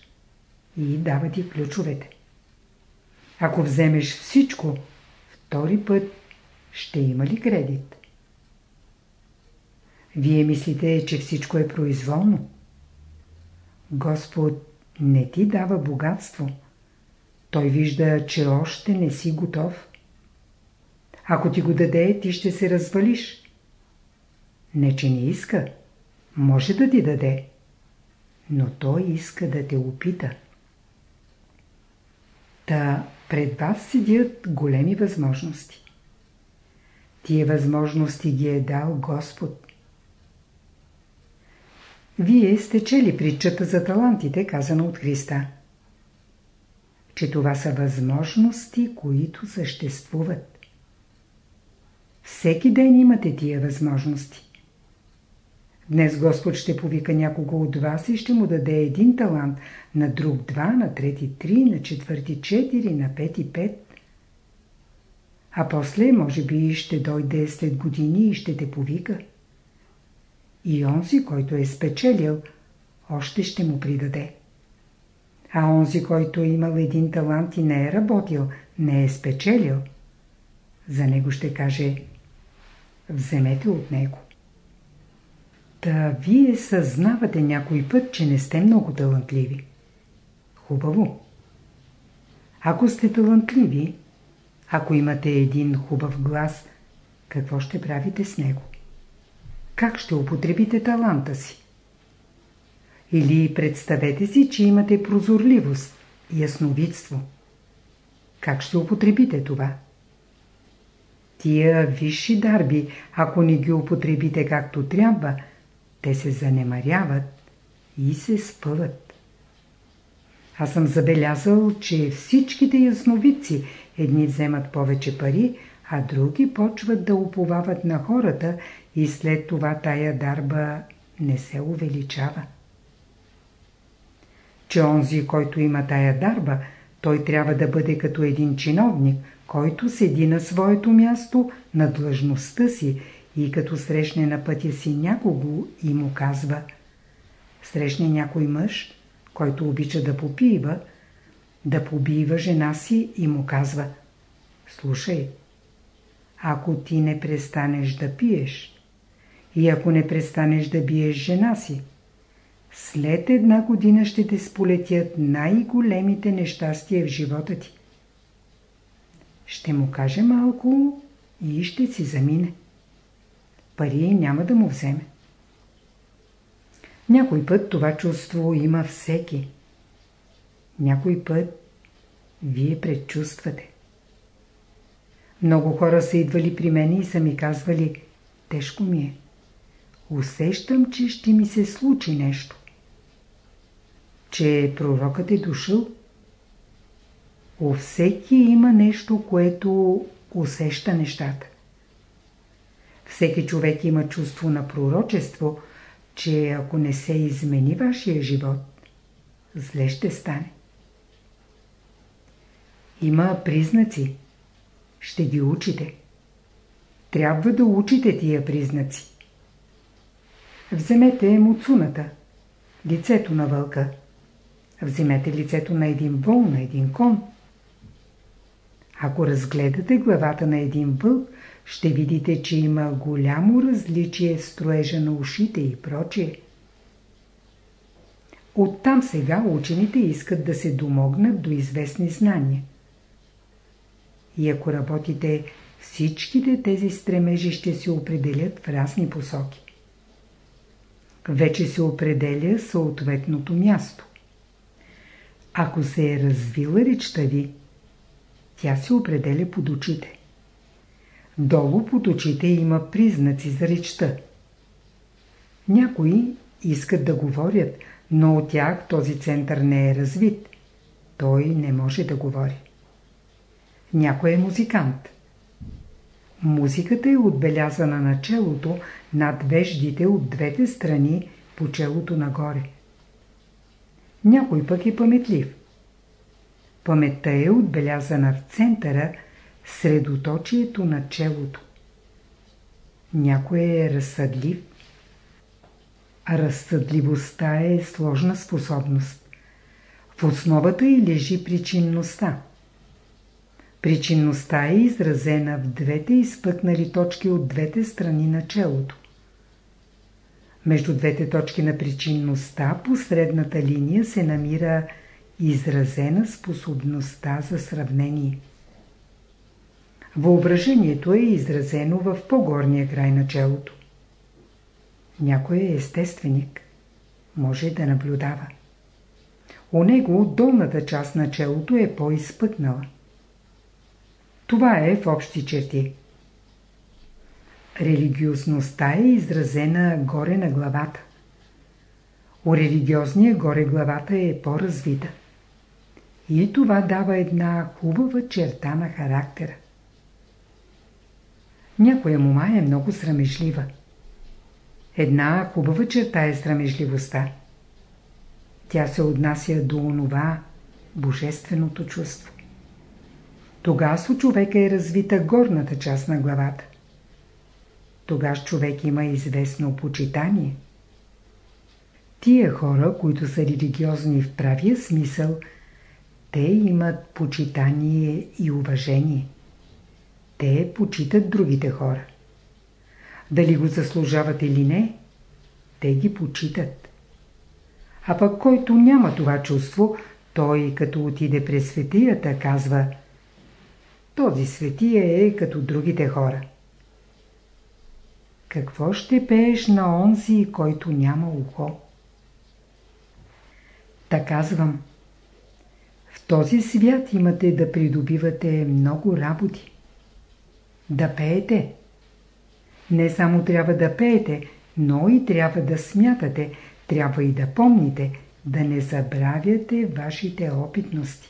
и дава ти ключовете. Ако вземеш всичко, втори път ще има ли кредит? Вие мислите, че всичко е произволно? Господ не ти дава богатство. Той вижда, че още не си готов. Ако ти го даде, ти ще се развалиш. Не, че не иска. Може да ти даде. Но той иска да те опита. Та пред вас седят големи възможности. Тие възможности ги е дал Господ. Вие сте чели притчата за талантите, казана от Христа. Че това са възможности, които съществуват. Всеки ден имате тия възможности. Днес Господ ще повика някого от вас и ще му даде един талант, на друг два, на трети три, на четвърти четири, на пети пет. А после, може би, ще дойде след години и ще те повика. И онзи, който е спечелил, още ще му придаде. А онзи, който е имал един талант и не е работил, не е спечелил, за него ще каже – вземете от него. Та вие съзнавате някой път, че не сте много талантливи. Хубаво. Ако сте талантливи, ако имате един хубав глас, какво ще правите с него? Как ще употребите таланта си? Или представете си, че имате прозорливост, ясновидство. Как ще употребите това? Тия висши дарби, ако не ги употребите както трябва, те се занемаряват и се спъват. Аз съм забелязал, че всичките ясновидци едни вземат повече пари, а други почват да уповават на хората и след това тая дарба не се увеличава. Че онзи, който има тая дарба, той трябва да бъде като един чиновник – който седи на своето място, на длъжността си и като срещне на пътя си някого и му казва Срещне някой мъж, който обича да попива, да побива жена си и му казва Слушай, ако ти не престанеш да пиеш и ако не престанеш да биеш жена си, след една година ще те сполетят най-големите нещастия в живота ти. Ще му каже малко и ще си замине. Пари няма да му вземе. Някой път това чувство има всеки. Някой път вие предчувствате. Много хора са идвали при мен и са ми казвали Тежко ми е. Усещам, че ще ми се случи нещо. Че пророкът е дошъл. У всеки има нещо, което усеща нещата. Всеки човек има чувство на пророчество, че ако не се измени вашия живот, зле ще стане. Има признаци. Ще ги учите. Трябва да учите тия признаци. Вземете муцуната, лицето на вълка. Вземете лицето на един вол, на един кон. Ако разгледате главата на един вълк, ще видите, че има голямо различие в строежа на ушите и прочие. Оттам сега учените искат да се домогнат до известни знания. И ако работите, всичките тези стремежи ще се определят в разни посоки. Вече се определя съответното място. Ако се е развила речта ви, тя се определя под очите. Долу под очите има признаци за речта. Някои искат да говорят, но от тях този център не е развит. Той не може да говори. Някой е музикант. Музиката е отбелязана на челото над веждите от двете страни по челото нагоре. Някой пък е паметлив. Паметта е отбелязана в центъра, средоточието на челото. Някой е разсъдлив. А разсъдливостта е сложна способност. В основата й лежи причинността. Причинността е изразена в двете изпъкнали точки от двете страни на челото. Между двете точки на причинността по средната линия се намира изразена способността за сравнение. Въображението е изразено в по-горния край на челото. Някой е естественик. Може да наблюдава. У него долната част на челото е по-изпъкнала. Това е в общи черти. Религиозността е изразена горе на главата. У религиозния горе главата е по-развита. И това дава една хубава черта на характера. Някоя мома е много срамежлива. Една хубава черта е срамежливостта. Тя се отнася до онова божественото чувство. Тогас у човека е развита горната част на главата. Тогас човек има известно почитание. Тия хора, които са религиозни в правия смисъл, те имат почитание и уважение. Те почитат другите хора. Дали го заслужават или не, те ги почитат. А пък който няма това чувство, той като отиде през светията казва – този светия е като другите хора. Какво ще пееш на онзи, който няма ухо? Та казвам. Този свят имате да придобивате много работи. Да пеете. Не само трябва да пеете, но и трябва да смятате, трябва и да помните, да не забравяте вашите опитности.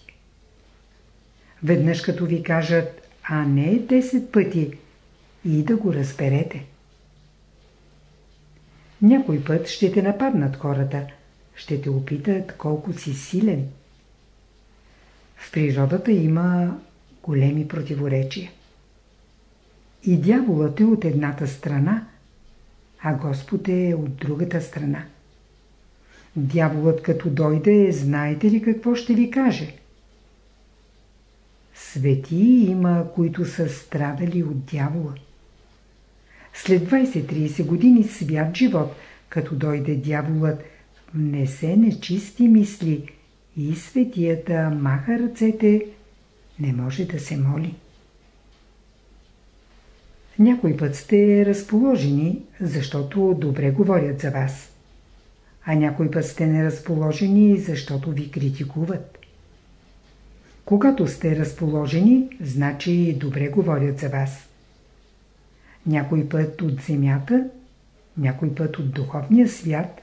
Веднъж като ви кажат, а не 10 пъти, и да го разберете. Някой път ще те нападнат хората, ще те опитат колко си силен. В природата има големи противоречия. И дяволът е от едната страна, а Господ е от другата страна. Дяволът като дойде, знаете ли какво ще ви каже? Свети има, които са страдали от дявола. След 20-30 години свят живот, като дойде дяволът, внесе нечисти мисли и светията маха ръцете, не може да се моли. Някой път сте разположени, защото добре говорят за вас. А някой път сте неразположени, защото ви критикуват. Когато сте разположени, значи добре говорят за вас. Някой път от земята, някой път от духовния свят,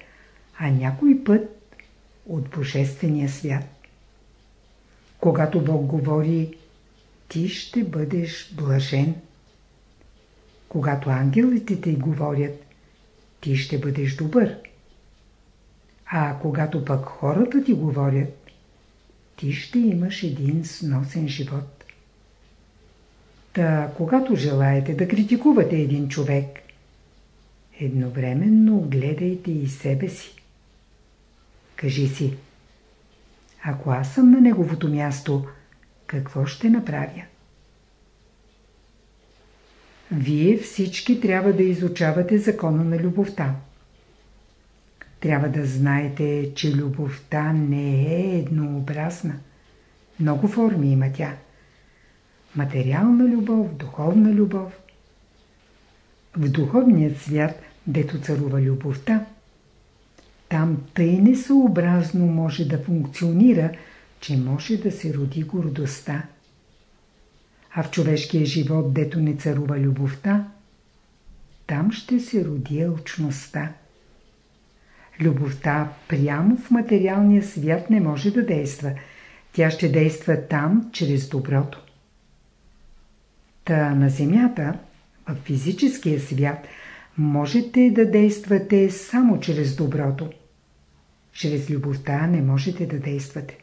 а някой път от божествения свят. Когато Бог говори, ти ще бъдеш блажен. Когато ангелите ти говорят, ти ще бъдеш добър. А когато пък хората ти говорят, ти ще имаш един сносен живот. Та, когато желаете да критикувате един човек, едновременно гледайте и себе си. Кажи си, ако аз съм на неговото място, какво ще направя? Вие всички трябва да изучавате закона на любовта. Трябва да знаете, че любовта не е еднообразна. Много форми има тя. Материална любов, духовна любов. В духовният свят, дето царува любовта, там тъй несъобразно може да функционира, че може да се роди гордостта. А в човешкия живот, дето не царува любовта, там ще се роди елчността. Любовта прямо в материалния свят не може да действа. Тя ще действа там, чрез доброто. Та на Земята, в физическия свят, можете да действате само чрез доброто. Чрез любовта не можете да действате.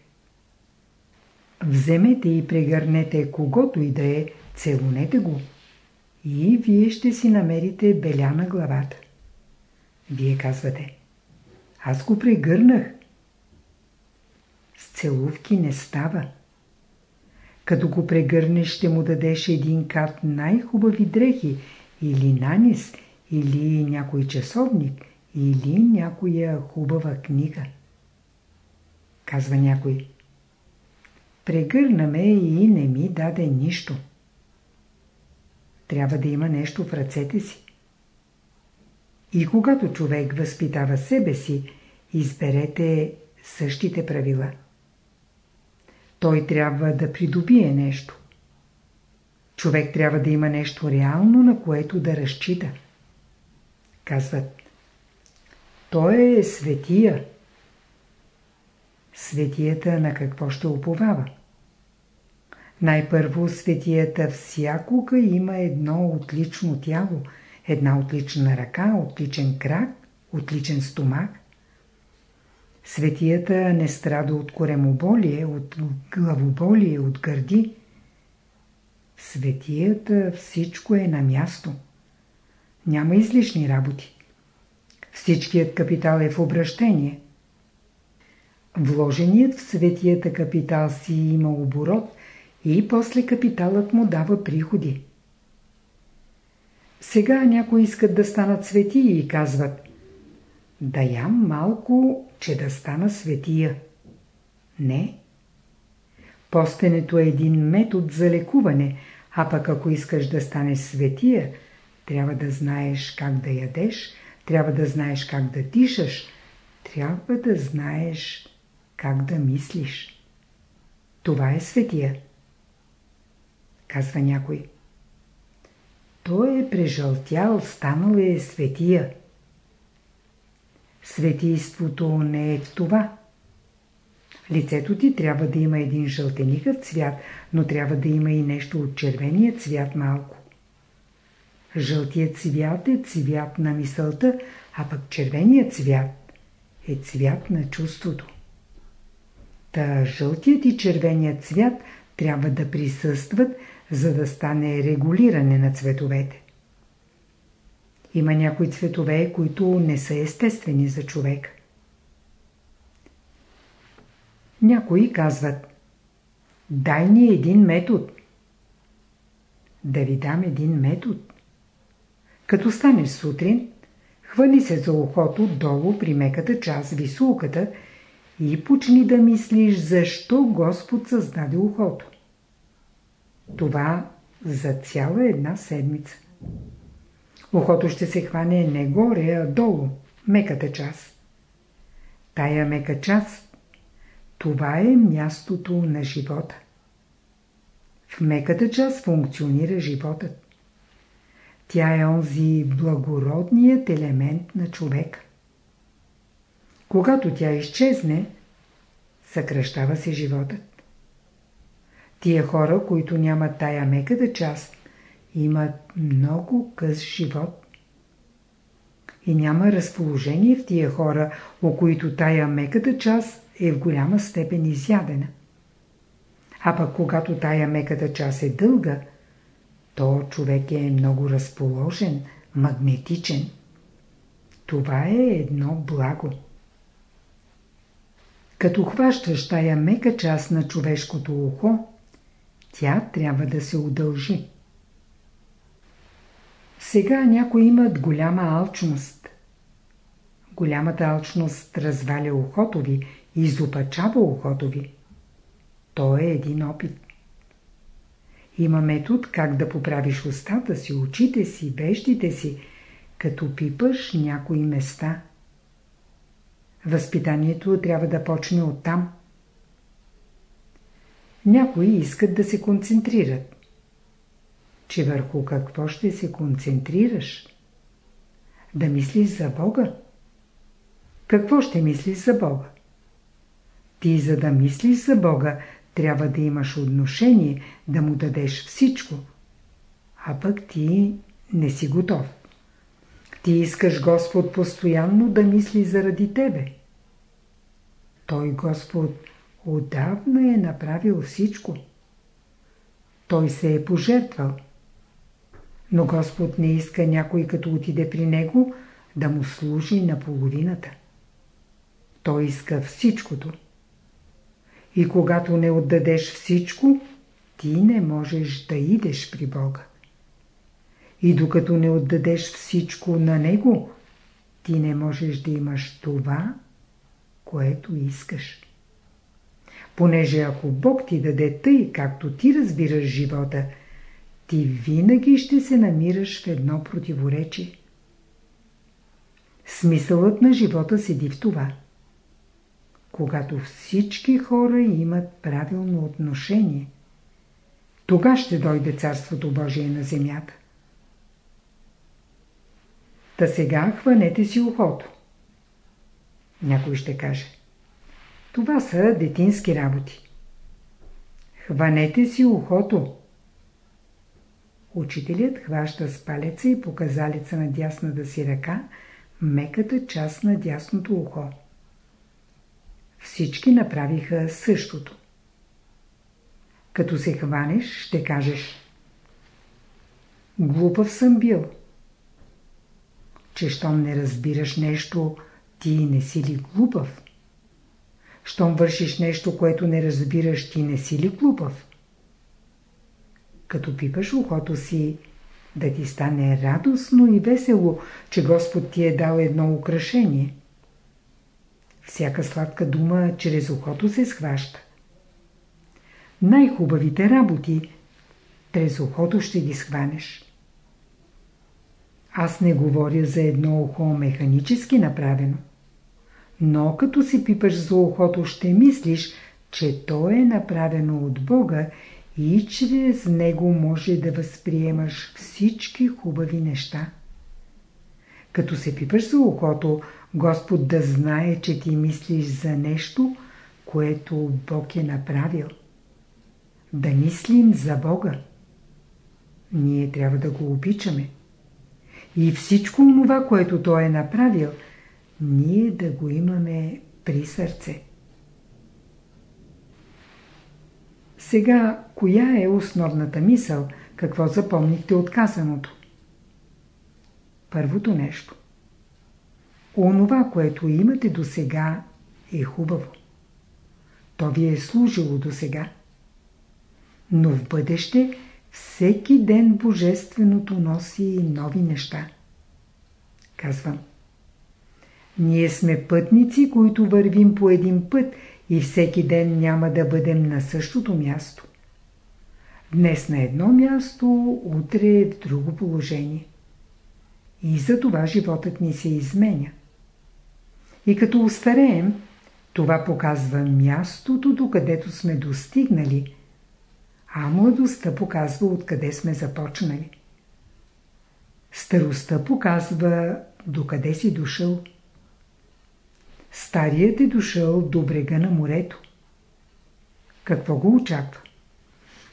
Вземете и прегърнете когото и да е, целунете го и вие ще си намерите беля на главата. Вие казвате, аз го прегърнах. С целувки не става. Като го прегърнеш, ще му дадеш един кат най-хубави дрехи или нанис, или някой часовник, или някоя хубава книга. Казва някой. Прегърна ме и не ми даде нищо. Трябва да има нещо в ръцете си. И когато човек възпитава себе си, изберете същите правила. Той трябва да придобие нещо. Човек трябва да има нещо реално, на което да разчита. Казват, той е светия. Светията на какво ще уповава? Най-първо светията всякога има едно отлично тяло, една отлична ръка, отличен крак, отличен стомах. Светията не страда от коремоболие, от главоболие, от гърди. Светията всичко е на място. Няма излишни работи. Всичкият капитал е в обращение. Вложеният в светията капитал си има оборот и после капиталът му дава приходи. Сега някои искат да станат светии и казват Да ям малко, че да стана светия. Не. Постенето е един метод за лекуване, а пък ако искаш да станеш светия, трябва да знаеш как да ядеш, трябва да знаеш как да дишаш, трябва да знаеш как да мислиш. Това е светия. Казва някой. Той е прежълтял, станал е светия. Светийството не е в това. Лицето ти трябва да има един жълтеникъв цвят, но трябва да има и нещо от червения цвят малко. Жълтият цвят е цвят на мисълта, а пък червеният цвят е цвят на чувството. Та жълтият и червеният цвят трябва да присъстват, за да стане регулиране на цветовете. Има някои цветове, които не са естествени за човек. Някои казват Дай ни един метод. Да ви дам един метод. Като станеш сутрин, хвали се за ухото долу при меката част, висулката и почни да мислиш защо Господ създаде ухото. Това за цяла една седмица. Ухото ще се хване не горе, а долу, меката част. Тая мека част, това е мястото на живота. В меката част функционира животът. Тя е онзи благородният елемент на човека. Когато тя изчезне, съкръщава се животът. Тия хора, които нямат тая меката част, имат много къс живот. И няма разположение в тия хора, о които тая меката част е в голяма степен изядена. А пък когато тая меката част е дълга, то човек е много разположен, магнетичен. Това е едно благо. Като хващаш тая мека част на човешкото ухо, тя трябва да се удължи. Сега някои имат голяма алчност. Голямата алчност разваля ухото ви изопачава ухото ви. То е един опит. Има метод как да поправиш устата си, очите си, веждите си, като пипаш някои места. Възпитанието трябва да почне оттам. Някои искат да се концентрират. Че върху какво ще се концентрираш? Да мислиш за Бога. Какво ще мислиш за Бога? Ти за да мислиш за Бога, трябва да имаш отношение, да му дадеш всичко. А пък ти не си готов. Ти искаш Господ постоянно да мисли заради тебе. Той Господ отдавна е направил всичко. Той се е пожертвал. Но Господ не иска някой като отиде при него да му служи на половината. Той иска всичкото. И когато не отдадеш всичко, ти не можеш да идеш при Бога. И докато не отдадеш всичко на Него, ти не можеш да имаш това, което искаш. Понеже ако Бог ти даде тъй, както ти разбираш живота, ти винаги ще се намираш в едно противоречие. Смисълът на живота седи в това – когато всички хора имат правилно отношение. Тога ще дойде Царството Божие на земята. Та сега хванете си ухото. Някой ще каже. Това са детински работи. Хванете си ухото. Учителят хваща с палеца и показалица на дясната си ръка меката част на дясното ухо. Всички направиха същото. Като се хванеш, ще кажеш Глупав съм бил. Че щом не разбираш нещо, ти не си ли глупав? Щом вършиш нещо, което не разбираш, ти не си ли глупав? Като пипаш ухото си, да ти стане радостно и весело, че Господ ти е дал едно украшение – всяка сладка дума чрез ухото се схваща. Най-хубавите работи през ухото ще ги схванеш. Аз не говоря за едно ухо механически направено. Но като си пипаш за ухото, ще мислиш, че то е направено от Бога и чрез него може да възприемаш всички хубави неща. Като се пипаш за ухото, Господ да знае, че ти мислиш за нещо, което Бог е направил. Да мислим за Бога. Ние трябва да го обичаме. И всичко това, което Той е направил, ние да го имаме при сърце. Сега, коя е основната мисъл? Какво запомнихте от казаното? Първото нещо. Онова, което имате до сега, е хубаво. То ви е служило до сега. Но в бъдеще всеки ден Божественото носи нови неща. Казвам. Ние сме пътници, които вървим по един път и всеки ден няма да бъдем на същото място. Днес на едно място, утре в друго положение. И за това животът ни се изменя. И като устареем, това показва мястото, до където сме достигнали, а младостта показва откъде сме започнали. Старостта показва докъде си дошъл. Старият е дошъл до брега на морето. Какво го очаква?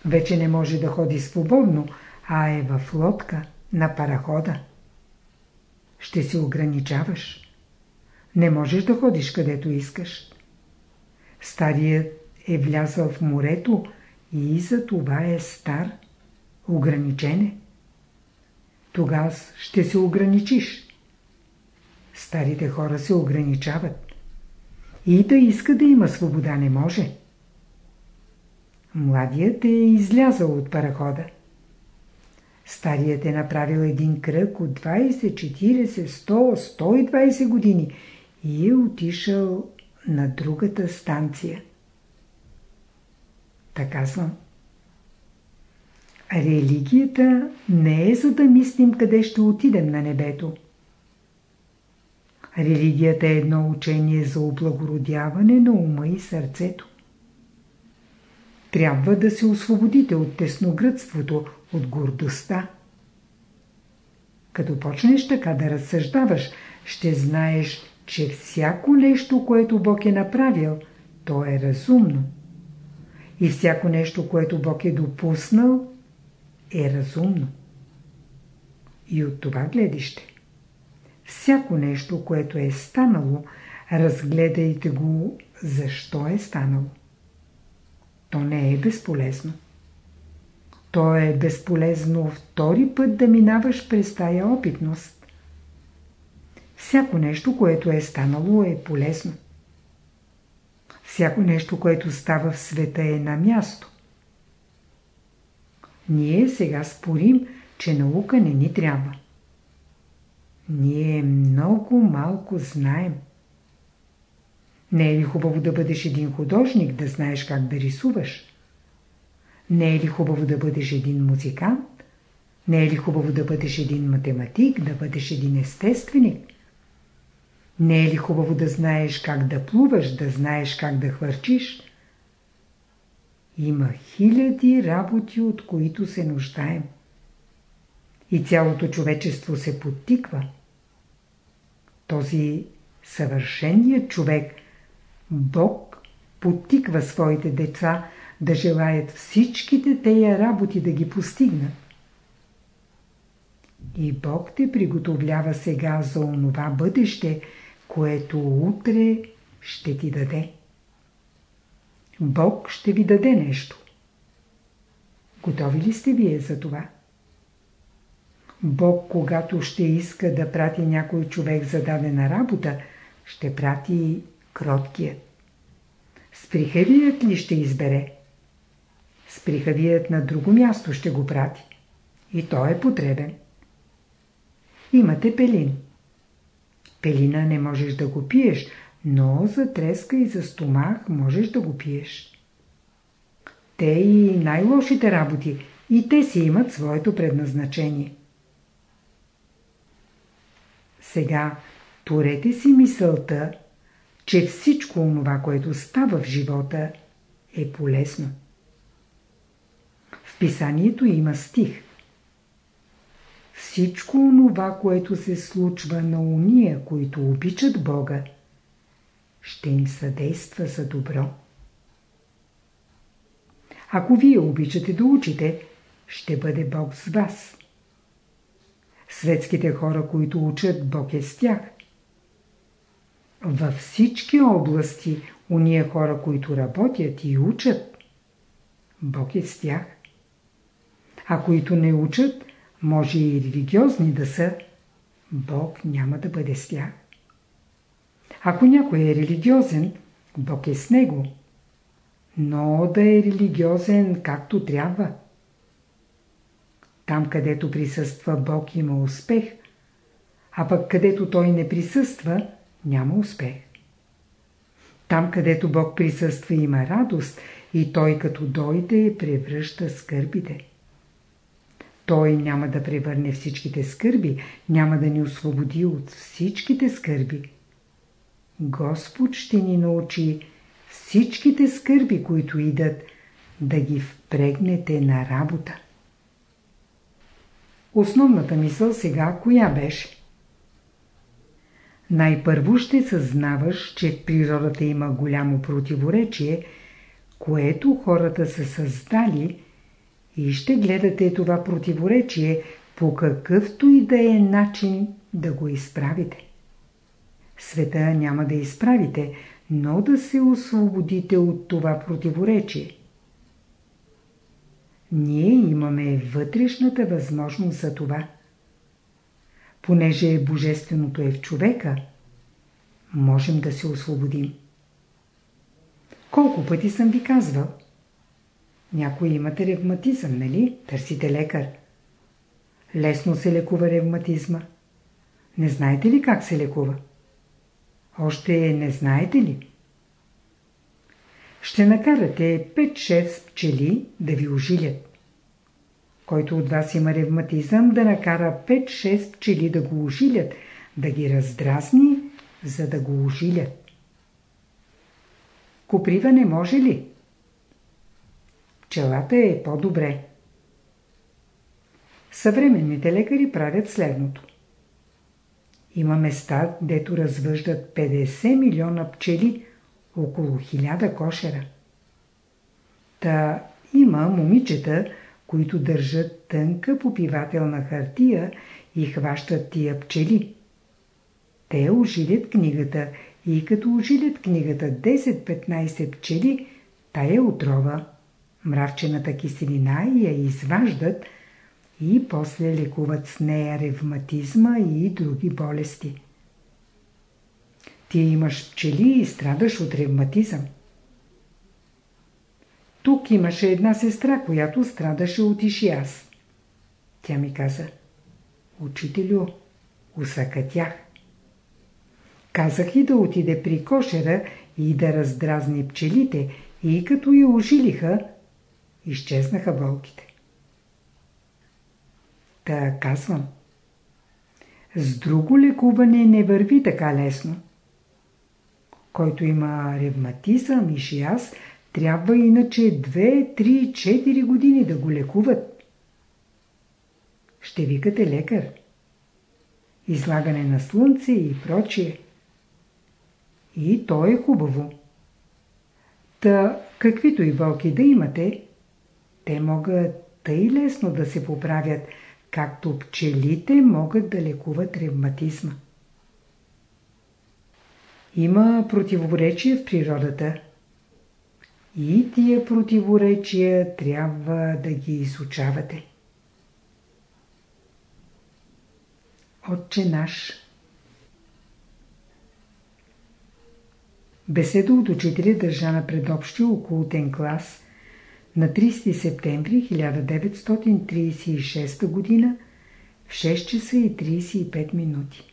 Вече не може да ходи свободно, а е в лодка, на парахода. Ще се ограничаваш. Не можеш да ходиш където искаш. Старият е влязъл в морето и за това е стар, ограничен е. Тогава ще се ограничиш. Старите хора се ограничават. И да иска да има свобода не може. Младият е излязъл от парахода. Старият е направил един кръг от 20, 40, 100, 120 години и е отишъл на другата станция. Така съм. Религията не е за да мислим къде ще отидем на небето. Религията е едно учение за облагородяване на ума и сърцето. Трябва да се освободите от тесногръдството, от гордостта. Като почнеш така да разсъждаваш, ще знаеш, че всяко нещо, което Бог е направил, то е разумно. И всяко нещо, което Бог е допуснал, е разумно. И от това гледище. Всяко нещо, което е станало, разгледайте го защо е станало. То не е безполезно. То е безполезно втори път да минаваш през тая опитност. Всяко нещо, което е станало, е полезно. Всяко нещо, което става в света е на място. Ние сега спорим, че наука не ни трябва. Ние много малко знаем. Не е ли хубаво да бъдеш един художник, да знаеш как да рисуваш? Не е ли хубаво да бъдеш един музикант? Не е ли хубаво да бъдеш един математик, да бъдеш един естественик? Не е ли хубаво да знаеш как да плуваш, да знаеш как да хвърчиш? Има хиляди работи, от които се нуждаем. И цялото човечество се подтиква. Този съвършеният човек – Бог потиква своите деца да желаят всичките тея работи да ги постигнат. И Бог те приготовлява сега за онова бъдеще, което утре ще ти даде. Бог ще ви даде нещо. Готови ли сте вие за това? Бог, когато ще иска да прати някой човек за дадена работа, ще прати кроткият. Сприхавият ли ще избере? Сприхавият на друго място ще го прати. И той е потребен. Имате пелин. Пелина не можеш да го пиеш, но за треска и за стомах можеш да го пиеш. Те и най-лошите работи, и те си имат своето предназначение. Сега турете си мисълта, че всичко това, което става в живота, е полезно. В писанието има стих. Всичко онова, което се случва на уния, които обичат Бога, ще им съдейства за добро. Ако вие обичате да учите, ще бъде Бог с вас. Светските хора, които учат, Бог е с тях – във всички области, уния хора, които работят и учат, Бог е с тях. А които не учат, може и религиозни да са, Бог няма да бъде с тях. Ако някой е религиозен, Бог е с него. Но да е религиозен както трябва. Там, където присъства Бог, има успех, а пък където Той не присъства – няма успех. Там, където Бог присъства, има радост и той като дойде превръща скърбите. Той няма да превърне всичките скърби, няма да ни освободи от всичките скърби. Господ ще ни научи всичките скърби, които идат, да ги впрегнете на работа. Основната мисъл сега коя беше? Най-първо ще съзнаваш, че в природата има голямо противоречие, което хората са създали и ще гледате това противоречие по какъвто и да е начин да го изправите. Света няма да изправите, но да се освободите от това противоречие. Ние имаме вътрешната възможност за това. Понеже Божественото е в човека, можем да се освободим. Колко пъти съм ви казвал? Някои имате ревматизъм, нали? Търсите лекар. Лесно се лекува ревматизма. Не знаете ли как се лекува? Още не знаете ли? Ще накарате 5-6 пчели да ви ожилят. Който от вас има ревматизъм, да накара 5-6 пчели да го ожилят, да ги раздразни, за да го ожилят. Куприва не може ли? Пчелата е по-добре. Съвременните лекари правят следното. Има места, дето развъждат 50 милиона пчели, около 1000 кошера. Та има момичета, които държат тънка попивателна хартия и хващат тия пчели. Те ожилят книгата и като ожилят книгата 10-15 пчели, тая отрова, мравчената киселина я изваждат – и после лекуват с нея ревматизма и други болести. Ти имаш пчели и страдаш от ревматизъм. Тук имаше една сестра, която страдаше от ишиаз. Тя ми каза, учителю, усъкатях. Казах и да отиде при кошера и да раздразни пчелите и като я ожилиха, изчезнаха болките. Та казвам. С друго лекуване не върви така лесно. Който има ревматизъм и шиаз, трябва иначе 2, 3, 4 години да го лекуват. Ще викате лекар. Излагане на слънце и прочие. И то е хубаво. Та, каквито и болки да имате, те могат тъй лесно да се поправят – както пчелите могат да лекуват ревматизма. Има противоречия в природата. И тия противоречия трябва да ги изучавате. Отче наш Беседа от учителя държа на предобщия окултен клас – на 30 септември 1936 г. в 6 часа и 35 минути.